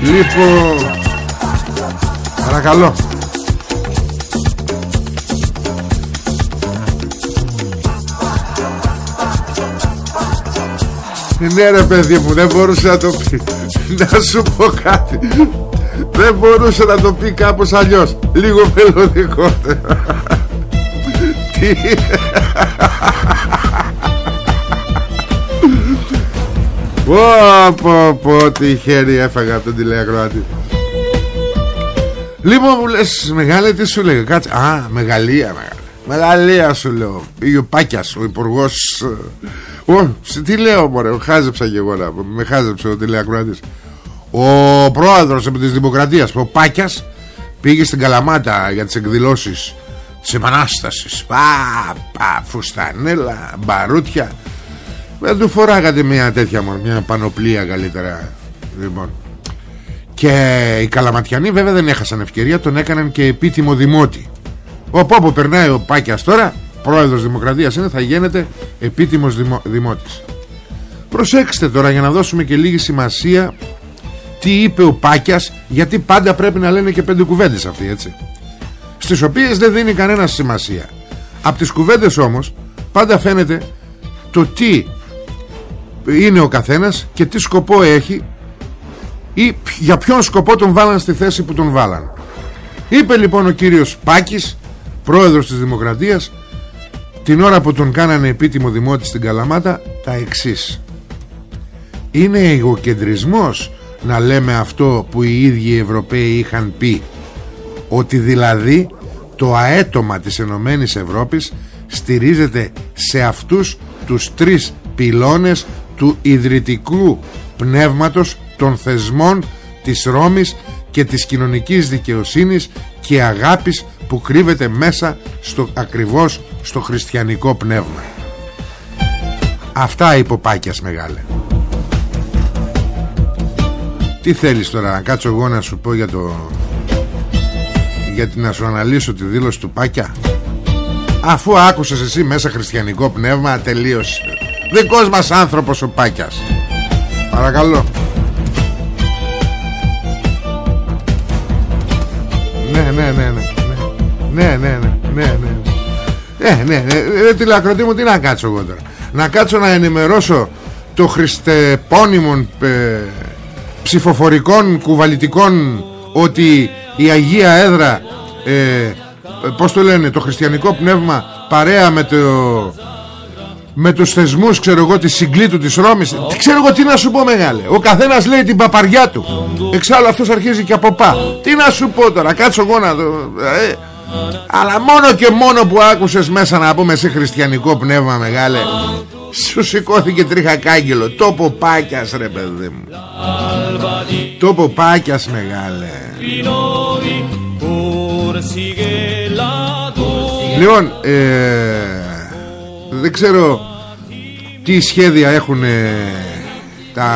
[SPEAKER 3] λοιπόν Παρακαλώ. Ναι ρε παιδί μου δεν μπορούσα να το πει. Να σου πω κάτι. Δεν μπορούσε να το πει κάπως αλλιώς. Λίγο μελωδικότερο Τι; Πω πω πω τι χέρι έφαγα από τον τηλεακροάτη Λοιπόν μου λες μεγάλη τι σου λέει Κάτσε Α μεγαλεία μεγάλη Μεγαλεία σου λέω. Πήγε ο Πάκιας ο υπουργός Ω, τι λέω μωρέ Χάζεψα και εγώ να Με χάζεψε ο τηλεακροάτης Ο πρόεδρος επί της Δημοκρατίας Ο Πάκιας Πήγε στην Καλαμάτα για τις εκδηλώσεις Της Επανάστασης Πα, πα, φουστανέλα Μπαρούτια δεν του φοράγατε μια τέτοια μόνο, μια πανοπλία καλύτερα. Λοιπόν. Και οι Καλαματιανοί βέβαια δεν έχασαν ευκαιρία, τον έκαναν και επίτιμο δημότη. Όπου όπου περνάει ο Πάκιας τώρα, πρόεδρος Δημοκρατίας είναι, θα γίνεται επίτιμος δημο, δημότης. Προσέξτε τώρα για να δώσουμε και λίγη σημασία τι είπε ο Πάκιας, γιατί πάντα πρέπει να λένε και πέντε κουβέντες αυτοί, έτσι. Στις οποίες δεν δίνει κανένα σημασία. Από τις κουβέντες όμως πάντα φαίνεται το τι είναι ο καθένας και τι σκοπό έχει ή για ποιον σκοπό τον βάλαν στη θέση που τον βάλαν. Είπε λοιπόν ο κύριος Πάκης, πρόεδρος της Δημοκρατίας, την ώρα που τον κάνανε επίτιμο δημότη στην Καλαμάτα, τα εξής. Είναι εγωκεντρισμός να λέμε αυτό που οι ίδιοι οι Ευρωπαίοι είχαν πει, ότι δηλαδή το αέτομα της Ενωμένης Ευρώπης στηρίζεται σε αυτούς τους τρεις πυλώνες του ιδρυτικού πνεύματος των θεσμών της Ρώμης και της κοινωνικής δικαιοσύνης και αγάπης που κρύβεται μέσα στο, ακριβώς στο χριστιανικό πνεύμα. Αυτά είπε ο Πάκιας μεγάλε. Τι θέλεις τώρα να κάτσω εγώ να σου πω για το... Γιατί να σου αναλύσω τη δήλωση του Πάκια; Αφού άκουσες εσύ μέσα χριστιανικό πνεύμα τελείωσε. Δικός μας άνθρωπος ο Πάκιας. Παρακαλώ. Ναι, ναι, ναι, ναι. Ναι, ναι, ναι, ναι, ναι ναι, ναι, ναι, τηλεακροτή μου τι να κάτσω εγώ τώρα. Να κάτσω να ενημερώσω το χριστεπώνυμων ε, ψηφοφορικών κουβαλητικών ότι η Αγία Έδρα ε, πώς το λένε το χριστιανικό πνεύμα παρέα με το με τους θεσμούς ξέρω εγώ τη συγκλήτου της Ρώμης. Τι ξέρω εγώ τι να σου πω μεγάλε. Ο καθένας λέει την παπαριά του. Εξάλλου αυτός αρχίζει και από πά τι να σου πω τώρα κάτσω εγώ να δω ε, αλλά μόνο και μόνο που άκουσες μέσα να πούμε σε χριστιανικό πνεύμα μεγάλε σου σηκώθηκε τρίχα κάγκελο. Τόπο πάκιας ρε παιδί μου. Τόπο πάκιας μεγάλε. Λοιπόν ε, δεν ξέρω τι σχέδια έχουν τα,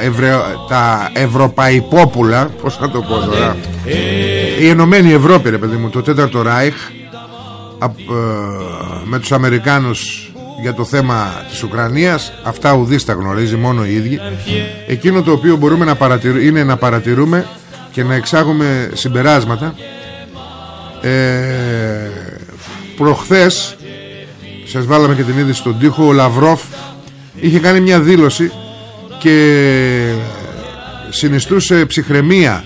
[SPEAKER 3] ευρε... τα ευρωπαϊπόπουλα πως να το πω τώρα η Ενωμένη Ευρώπη ρε παιδί μου το τέταρτο Ράιχ ε, με τους Αμερικάνους για το θέμα της Ουκρανίας αυτά ουδής τα γνωρίζει μόνο οι ίδιοι. Εκείνο το οποίο μπορούμε να παρατηρούμε είναι να παρατηρούμε και να εξάγουμε συμπεράσματα. Ε, προχθές σας βάλαμε και την είδηση στον τοίχο ο Λαυρόφ είχε κάνει μια δήλωση και συνιστούσε ψυχραιμία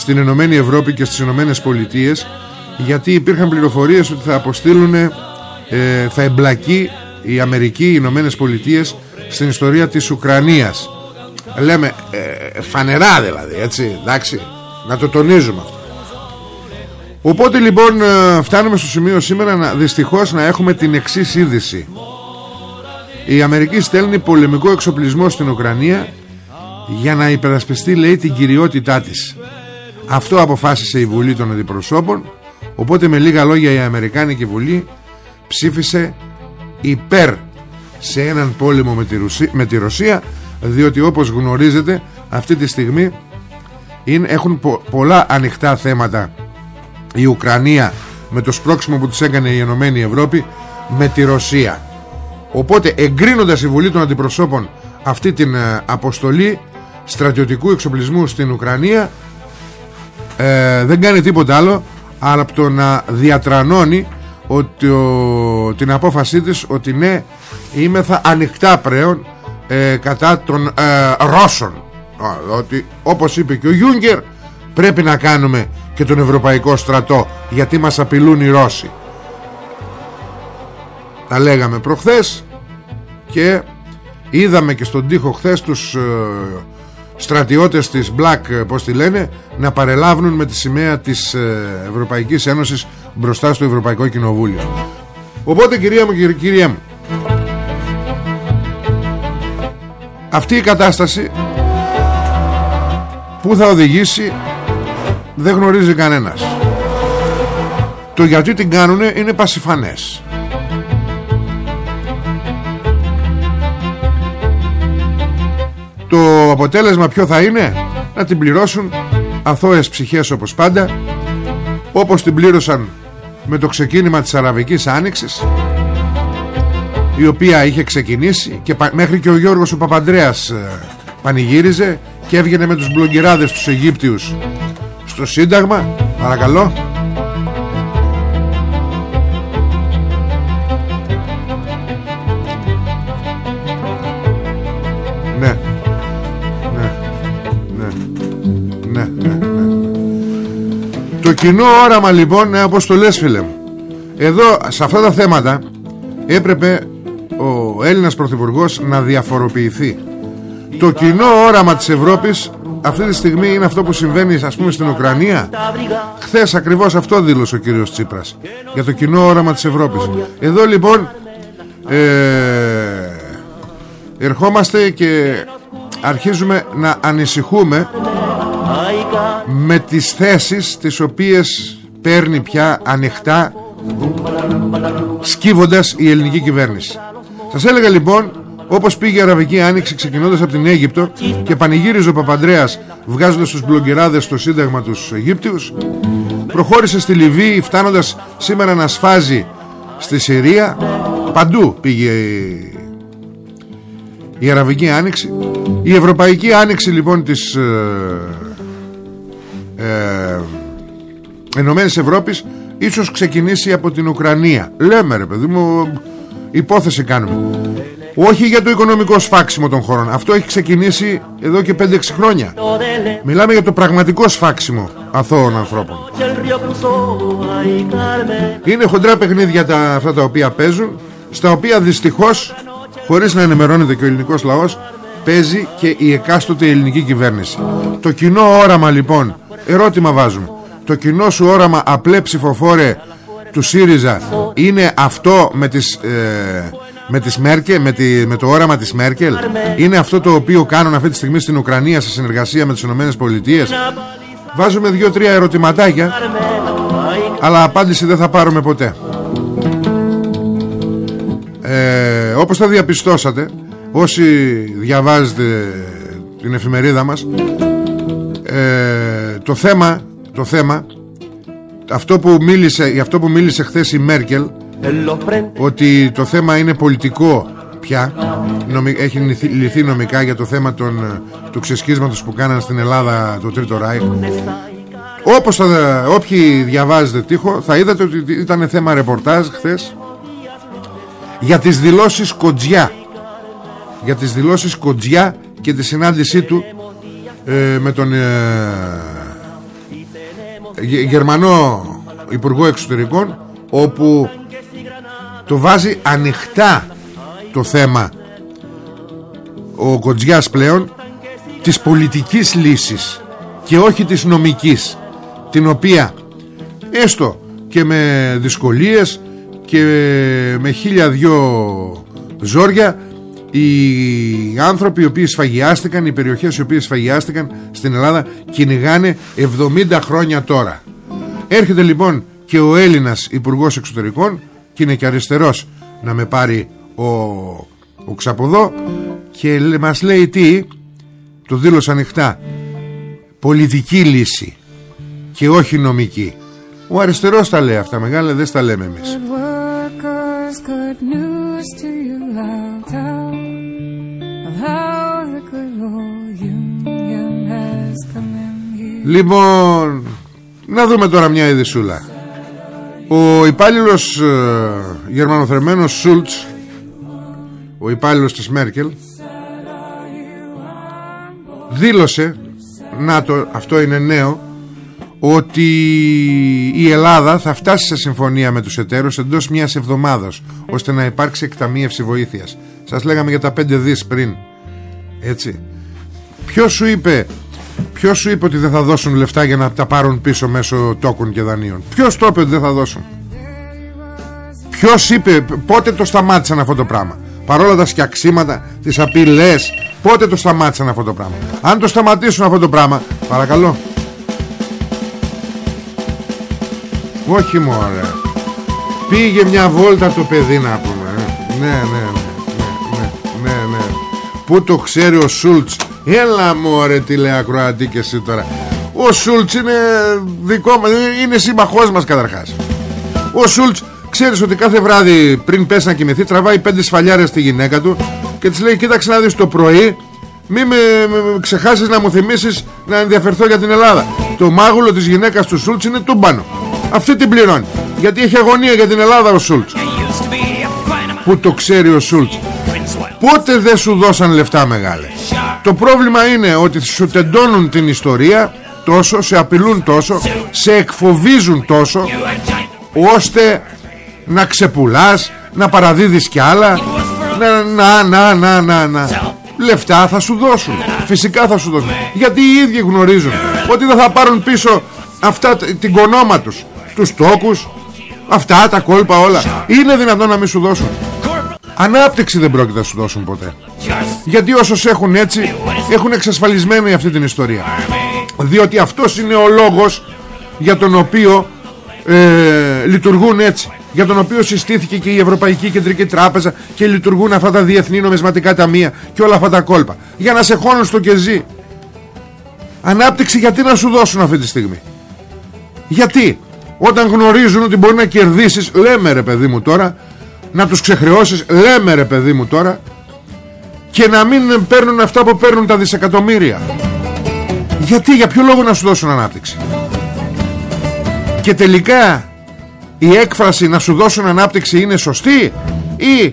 [SPEAKER 3] στην Ενωμένη Ευρώπη και στις Ηνωμένες Πολιτείες γιατί υπήρχαν πληροφορίες ότι θα αποστείλουν ε, θα εμπλακεί η Αμερική, οι Ηνωμένες Πολιτείες στην ιστορία της Ουκρανίας λέμε ε, φανερά δηλαδή έτσι εντάξει να το τονίζουμε αυτό Οπότε λοιπόν ε, φτάνουμε στο σημείο σήμερα να, δυστυχώς να έχουμε την εξής είδηση. Η Αμερική στέλνει πολεμικό εξοπλισμό στην Ουκρανία για να υπερασπιστεί λέει την κυριότητά της. Αυτό αποφάσισε η Βουλή των Αντιπροσώπων οπότε με λίγα λόγια η Αμερικάνικη Βουλή ψήφισε υπέρ σε έναν πόλεμο με τη, Ρωσία, με τη Ρωσία διότι όπως γνωρίζετε αυτή τη στιγμή είναι, έχουν πολλά ανοιχτά θέματα η Ουκρανία με το σπρώξιμο που της έκανε η Ενωμένη Ευρώπη με τη Ρωσία. Οπότε εγκρίνοντας η Βουλή των Αντιπροσώπων αυτή την ε, αποστολή στρατιωτικού εξοπλισμού στην Ουκρανία ε, δεν κάνει τίποτα άλλο αλλά από το να διατρανώνει ότι, την απόφασή της ότι ναι είμαι θα ανοιχτά πλέον ε, κατά των ε, Ρώσων. Ότι όπως είπε και ο Γιούγκερ πρέπει να κάνουμε και τον Ευρωπαϊκό στρατό γιατί μας απειλούν οι Ρώσοι. Τα λέγαμε προχθές και είδαμε και στον τοίχο χθες τους ε, στρατιώτες της Black ε, πως τη λένε να παρελάβουν με τη σημαία της ε, Ευρωπαϊκής Ένωσης μπροστά στο Ευρωπαϊκό Κοινοβούλιο. Οπότε κυρία μου και κυρία μου αυτή η κατάσταση που θα οδηγήσει δεν γνωρίζει κανένας. Το γιατί την κάνουνε είναι πασιφανές Το αποτέλεσμα ποιο θα είναι; Να την πληρώσουν αθώες ψυχές όπως πάντα Όπως την πλήρωσαν με το ξεκίνημα της Αραβικής Άνοιξης η οποία είχε ξεκινήσει και μέχρι και ο Γιώργος ο Παπαντρέας ε, πανηγύριζε και έβγαινε με τους μπλογκεράδες τους Αιγύπτιους στο Σύνταγμα. Παρακαλώ το κοινό όραμα λοιπόν ναι, όπως το λες φίλε μου. Εδώ σε αυτά τα θέματα έπρεπε ο Έλληνας Πρωθυπουργός να διαφοροποιηθεί. Το κοινό όραμα της Ευρώπης αυτή τη στιγμή είναι αυτό που συμβαίνει ας πούμε στην Ουκρανία. Χθες ακριβώς αυτό δήλωσε ο κύριος Τσίπρας για το κοινό όραμα της Ευρώπης. Εδώ λοιπόν ε, ερχόμαστε και αρχίζουμε να ανησυχούμε με τις θέσεις τις οποίες παίρνει πια ανοιχτά σκύβοντας η ελληνική κυβέρνηση. Σας έλεγα λοιπόν όπως πήγε η Αραβική Άνοιξη ξεκινώντας από την Αίγυπτο και πανηγύριζε ο Παπαντρέας βγάζοντας τους μπλογκεράδες στο σύνταγμα τους Αιγύπτιους προχώρησε στη Λιβύη φτάνοντας σήμερα να σφάζει στη Συρία. Παντού πήγε η, η Αραβική Άνοιξη. Η Ευρωπαϊκή Άνοιξη λοιπόν της ε, ε, Ενωμένης Ευρώπης ίσως ξεκινήσει από την Ουκρανία. Λέμε ρε παιδί μου υπόθεση κάνουμε. Όχι για το οικονομικό σφάξιμο των χωρών. Αυτό έχει ξεκινήσει εδώ και 5-6 χρόνια. Μιλάμε για το πραγματικό σφάξιμο Αθώων ανθρώπων. Είναι χοντρά παιχνίδια τα, αυτά τα οποία παίζουν Στα οποία δυστυχώς Χωρίς να ενημερώνεται και ο ελληνικός λαός Παίζει και η εκάστοτε ελληνική κυβέρνηση. Το κοινό όραμα λοιπόν Ερώτημα βάζουμε. Το κοινό σου όραμα απλέ ψηφοφόρε του ΣΥΡΙΖΑ είναι αυτό με τις ε, με, τις Μέρκε, με, τη, με το όραμα της Μέρκελ; Είναι αυτό το οποίο κάνουν αυτή τη στιγμή στην Ουκρανία σε συνεργασία με τις Ηνωμένες Πολιτείες; Βάζουμε δύο-τρία ερωτηματάκια αλλά απάντηση δεν θα πάρουμε ποτέ. Ε, όπως θα διαπιστώσατε όσοι διαβάζετε την εφημερίδα μας ε, το θέμα το θέμα αυτό που μίλησε, αυτό που μίλησε χθες η Μέρκελ ότι το θέμα είναι πολιτικό πια έχει λυθεί νομικά για το θέμα των, του ξεσκίσματος που κάναν στην Ελλάδα το Τρίτο Ράιχ. Όπως θα, όποιοι διαβάζετε τείχο θα είδατε ότι ήταν θέμα ρεπορτάζ χθες για τις δηλώσεις Κοντζιά για τις δηλώσεις Κοντζιά και τη συνάντησή του ε, με τον ε, Γερμανό Υπουργό Εξωτερικών όπου το βάζει ανοιχτά το θέμα ο Κοντζιάς πλέον της πολιτικής λύσης και όχι της νομικής την οποία έστω και με δυσκολίες και με χίλια δυο ζόρια οι άνθρωποι οι οποίοι σφαγιάστηκαν οι περιοχές οι οποίες σφαγιάστηκαν στην Ελλάδα κυνηγάνε 70 χρόνια τώρα. Έρχεται λοιπόν και ο Έλληνας Υπουργός Εξωτερικών και είναι και αριστερός να με πάρει ο, ο Ξαποδό και μας λέει τι το δήλωσε ανοιχτά πολιτική λύση και όχι νομική ο αριστερός τα λέει αυτά μεγάλα δεν τα λέμε εμείς Λοιπόν Να δούμε τώρα μια ειδησούλα. Ο υπάλληλος ε, γερμανοθερμένος Σούλτς Ο υπάλληλος της Μέρκελ δήλωσε να το, αυτό είναι νέο ότι η Ελλάδα θα φτάσει σε συμφωνία με τους εταίρους εντός μιας εβδομάδας ώστε να υπάρξει εκταμείευση βοήθειας. Σας λέγαμε για τα 5 δις πριν. Έτσι. Ποιος σου είπε ποιος σου είπε ότι δεν θα δώσουν λεφτά για να τα πάρουν πίσω μέσω τόκων και δανείων; Ποιος το είπε ότι δεν θα δώσουν; Ποιος είπε πότε το σταμάτησαν αυτό το πράγμα; Παρόλα τα σκιαξίματα τις απειλές πότε το σταμάτησαν αυτό το πράγμα; Αν το σταματήσουν αυτό το πράγμα παρακαλώ Όχι μωρέ Πήγε μια βόλτα το παιδί να πούμε ε. Ναι ναι ναι ναι, ναι, ναι, ναι. Πού το ξέρει ο Σούλτς Έλα μωρέ τηλεακροατή και εσύ τώρα. Ο Σούλτς είναι δικό μας Είναι σύμπαχός μας καταρχάς. Ο Σούλτς ξέρεις ότι κάθε βράδυ Πριν πέσει να κοιμηθεί τραβάει πέντε σφαλιάρες στη γυναίκα του Και της λέει κοίταξε να δεις το πρωί μη με, με, ξεχάσεις να μου θυμίσεις να ενδιαφερθώ για την Ελλάδα Το μάγουλο της γυναίκας του Σούλτς είναι τούμπανο. Αυτή την πληρώνει γιατί έχει αγωνία για την Ελλάδα ο Σούλτς. Που το ξέρει ο Σούλτς πότε δεν σου δώσαν λεφτά μεγάλε; Το πρόβλημα είναι ότι σου τεντώνουν την ιστορία τόσο, σε απειλούν τόσο σε εκφοβίζουν τόσο ώστε να ξεπουλάς να παραδίδεις κι άλλα να να να να να, να. λεφτά θα σου δώσουν. Φυσικά θα σου δώσουν. Γιατί οι ίδιοι γνωρίζουν ότι δεν θα πάρουν πίσω αυτά την κονόμα τους τους τόκους αυτά τα κόλπα όλα. Είναι δυνατόν να μην σου δώσουν ανάπτυξη δεν πρόκειται να σου δώσουν ποτέ. Γιατί όσους έχουν έτσι έχουν εξασφαλισμένη αυτή την ιστορία. Διότι αυτός είναι ο λόγος για τον οποίο ε, λειτουργούν έτσι. Για τον οποίο συστήθηκε και η Ευρωπαϊκή Κεντρική Τράπεζα και λειτουργούν αυτά τα διεθνή νομισματικά ταμεία και όλα αυτά τα κόλπα. Για να σε χώνουν στο κεζί. Ανάπτυξη γιατί να σου δώσουν αυτή τη στιγμή; Γιατί; Όταν γνωρίζουν ότι μπορεί να κερδίσεις λέμε ρε παιδί μου τώρα να τους ξεχρεώσεις. Λέμε ρε παιδί μου τώρα και να μην παίρνουν αυτά που παίρνουν τα δισεκατομμύρια. Γιατί για ποιο λόγο να σου δώσουν ανάπτυξη; Και τελικά η έκφραση να σου δώσουν ανάπτυξη είναι σωστή ή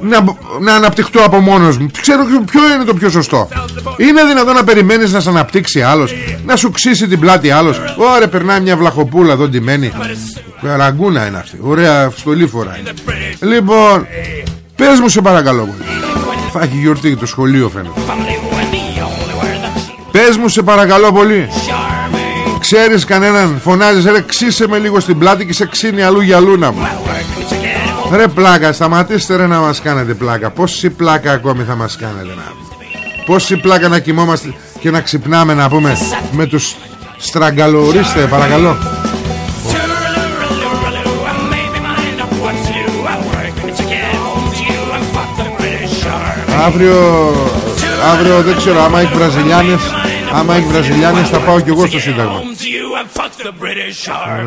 [SPEAKER 3] να, να αναπτυχτώ από μόνος μου. Ξέρω ποιο είναι το πιο σωστό. Είναι δυνατόν να περιμένεις να σε αναπτύξει άλλος Να σου ξύσει την πλάτη άλλος. Ωραία περνάει μια βλαχοπούλα εδώ ντυμένη. Ραγκούνα είναι αυτή. Ωραία στολή φοράει Λοιπόν Πες μου σε παρακαλώ πολύ. Θα έχει γιορτή το σχολείο φαίνεται. Πες μου σε παρακαλώ πολύ. Ξέρεις κανέναν Φωνάζεις ρε ξύσε με λίγο στην πλάτη Και σε ξύνει αλλού για αλλού να μου Ρε πλάκα σταματήστε ρε να μας κάνετε πλάκα. Πόση πλάκα ακόμη θα μας κάνετε να Πόση πλάκα να κοιμόμαστε Και να ξυπνάμε να πούμε Με τους στραγγαλορίστε παρακαλώ. Αύριο Αύριο δεν ξέρω άμα έχεις Βραζιλιάνες Άμα έχεις Βραζιλιάνες θα πάω κι εγώ στο Σύνταγμα.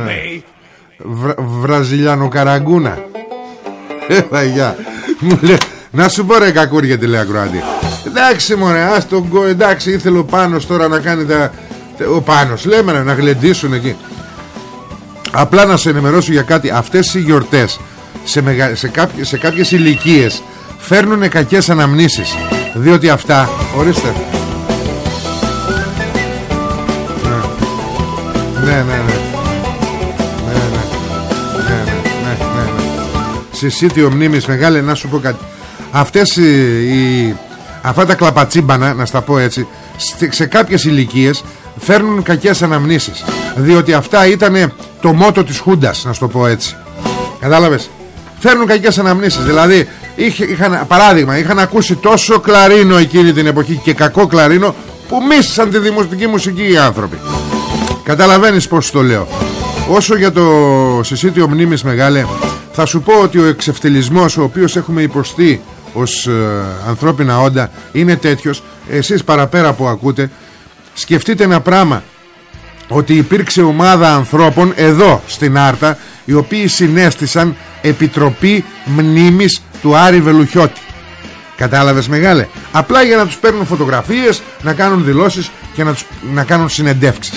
[SPEAKER 3] Ναι. Βραζιλιάνο Καραγκούνα Έλα γεια. Να σου πω ρε κακούρια τηλεακροάτη Εντάξει μωρέ ας τον κο... Εντάξει ήθελε ο Πάνος τώρα να κάνει τα... Ο Πάνος λέμε να γλεντήσουν εκεί. Απλά να σε ενημερώσω για κάτι. Αυτές οι γιορτές σε, μεγα... σε, κάποιες... σε κάποιες ηλικίες Φέρνουν κακές αναμνήσεις. Διότι αυτά Ορίστε. Ναι ναι ναι, συσίτιο μνήμης μεγάλη να σου πω κάτι. Αυτές οι, Αυτά τα κλαπατσίμπανα Να στα πω έτσι Σε κάποιες ηλικίες φέρνουν κακές αναμνήσεις. Διότι αυτά ήταν Το μότο της Χούντας να σου το πω έτσι. Κατάλαβες; Φέρνουν κακές αναμνήσεις. Δηλαδή είχαν, παράδειγμα είχαν ακούσει τόσο κλαρίνο εκείνη την εποχή Και κακό κλαρίνο Που μίσησαν τη δημοτική μουσική οι άνθρωποι. Καταλαβαίνεις πως το λέω. Όσο για το συσίτιο μνήμης μεγάλε θα σου πω ότι ο εξευτελισμός ο οποίος έχουμε υποστεί ως ε, ανθρώπινα όντα είναι τέτοιος. Εσείς παραπέρα που ακούτε σκεφτείτε ένα πράγμα. Ότι υπήρξε ομάδα ανθρώπων εδώ στην Άρτα οι οποίοι συνέστησαν επιτροπή μνήμης του Άρη Βελουχιώτη. Κατάλαβες μεγάλε; Απλά για να τους παίρνουν φωτογραφίες να κάνουν δηλώσεις και να, τους, να κάνουν συνεντεύξεις.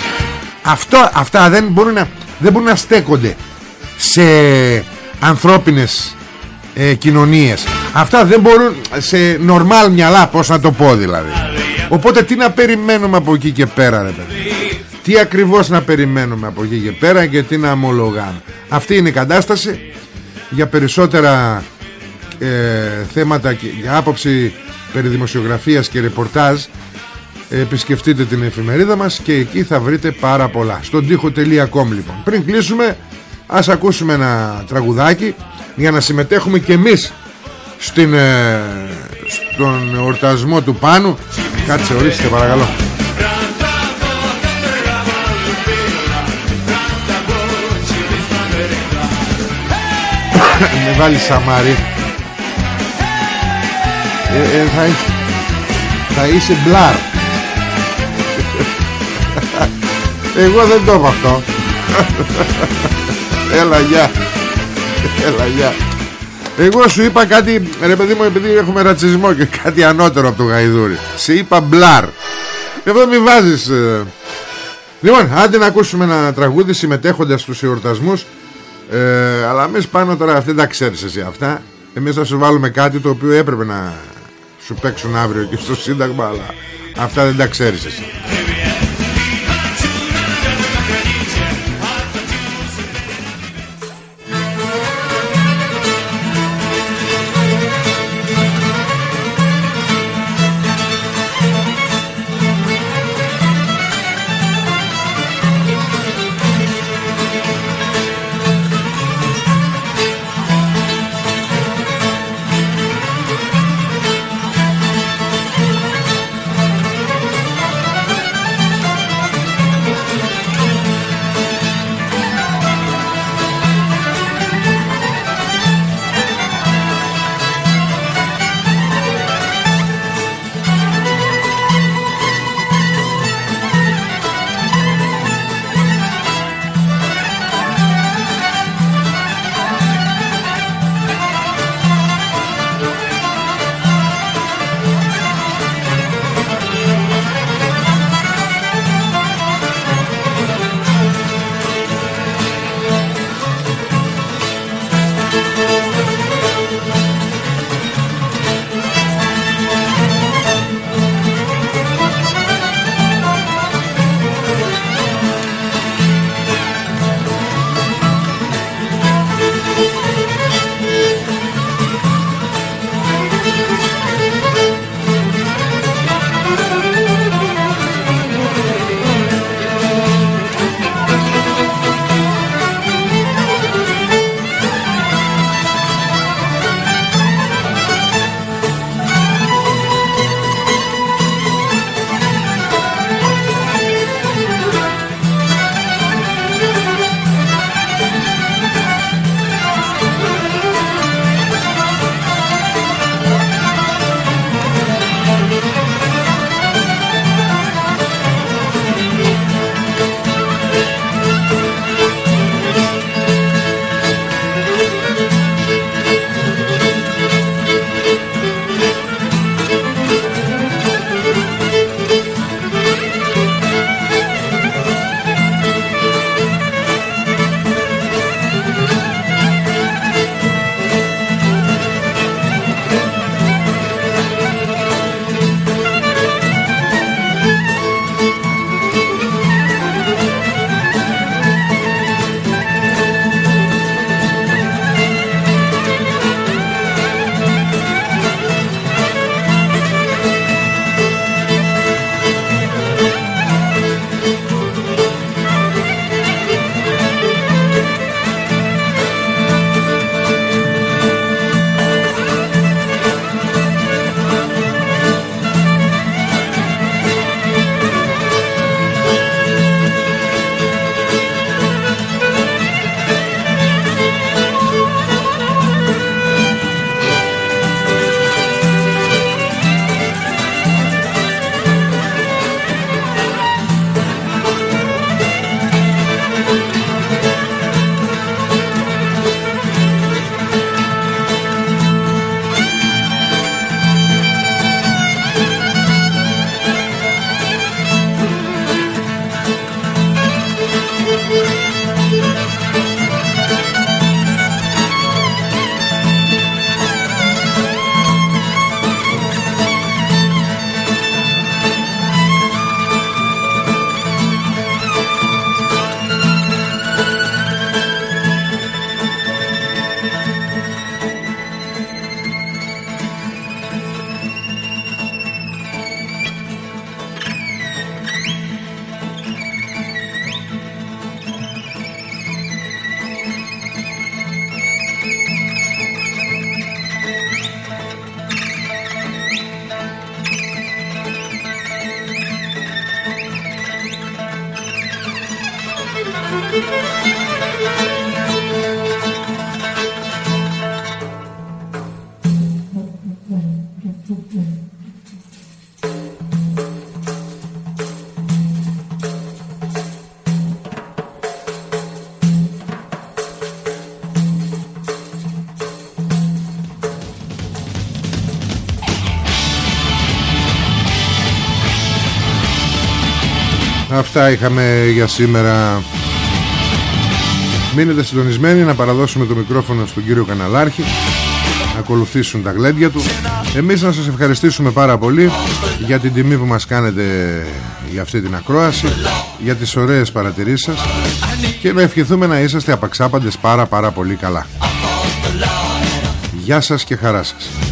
[SPEAKER 3] Αυτό, αυτά δεν μπορούν, να, δεν μπορούν να στέκονται σε ανθρώπινες ε, κοινωνίες. Αυτά δεν μπορούν σε νορμάλ μυαλά πως να το πω δηλαδή. Οπότε τι να περιμένουμε από εκεί και πέρα ρε παιδί. Τι ακριβώς να περιμένουμε από εκεί και πέρα και τι να ομολογάμε. Αυτή είναι η κατάσταση. Για περισσότερα ε, θέματα και για άποψη περί δημοσιογραφίας και ρεπορτάζ επισκεφτείτε την εφημερίδα μας και εκεί θα βρείτε πάρα πολλά. Στον τοίχο.com λοιπόν. Πριν κλείσουμε ας ακούσουμε ένα τραγουδάκι για να συμμετέχουμε και εμείς στην, ε, στον ορτασμό του Πάνου. Κάτσε ορίστε παρακαλώ. Με βάλεις Σαμάρι. Ε, ε, θα, θα είσαι μπλαρ. Εγώ δεν το είπα αυτό Έλα γεια. Έλα γεια. Εγώ σου είπα κάτι Ρε παιδί μου επειδή έχουμε ρατσισμό Και κάτι ανώτερο από το γαϊδούρι. Σε είπα μπλαρ. Εδώ μη βάζεις ε... Λοιπόν άντε να ακούσουμε ένα τραγούδι Συμμετέχοντας στους εορτασμούς. Ε, Αλλά εμείς πάνω τώρα Δεν τα ξέρεις εσύ αυτά. Εμείς θα σου βάλουμε κάτι το οποίο έπρεπε να Σου παίξουν αύριο και στο σύνταγμα Αλλά αυτά δεν τα ξέρεις εσύ Αυτά είχαμε για σήμερα. Μείνετε συντονισμένοι να παραδώσουμε το μικρόφωνο στον κύριο Καναλάρχη Να ακολουθήσουν τα γλέντια του. Εμείς να σας ευχαριστήσουμε πάρα πολύ Για την τιμή που μας κάνετε Για αυτή την ακρόαση Για τις ωραίες παρατηρήσεις σας Και να ευχηθούμε να είσαστε απαξάπαντες πάρα πάρα πολύ καλά. Γεια σας και χαρά σας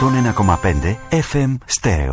[SPEAKER 3] Τον 1,5
[SPEAKER 1] FM στερεό.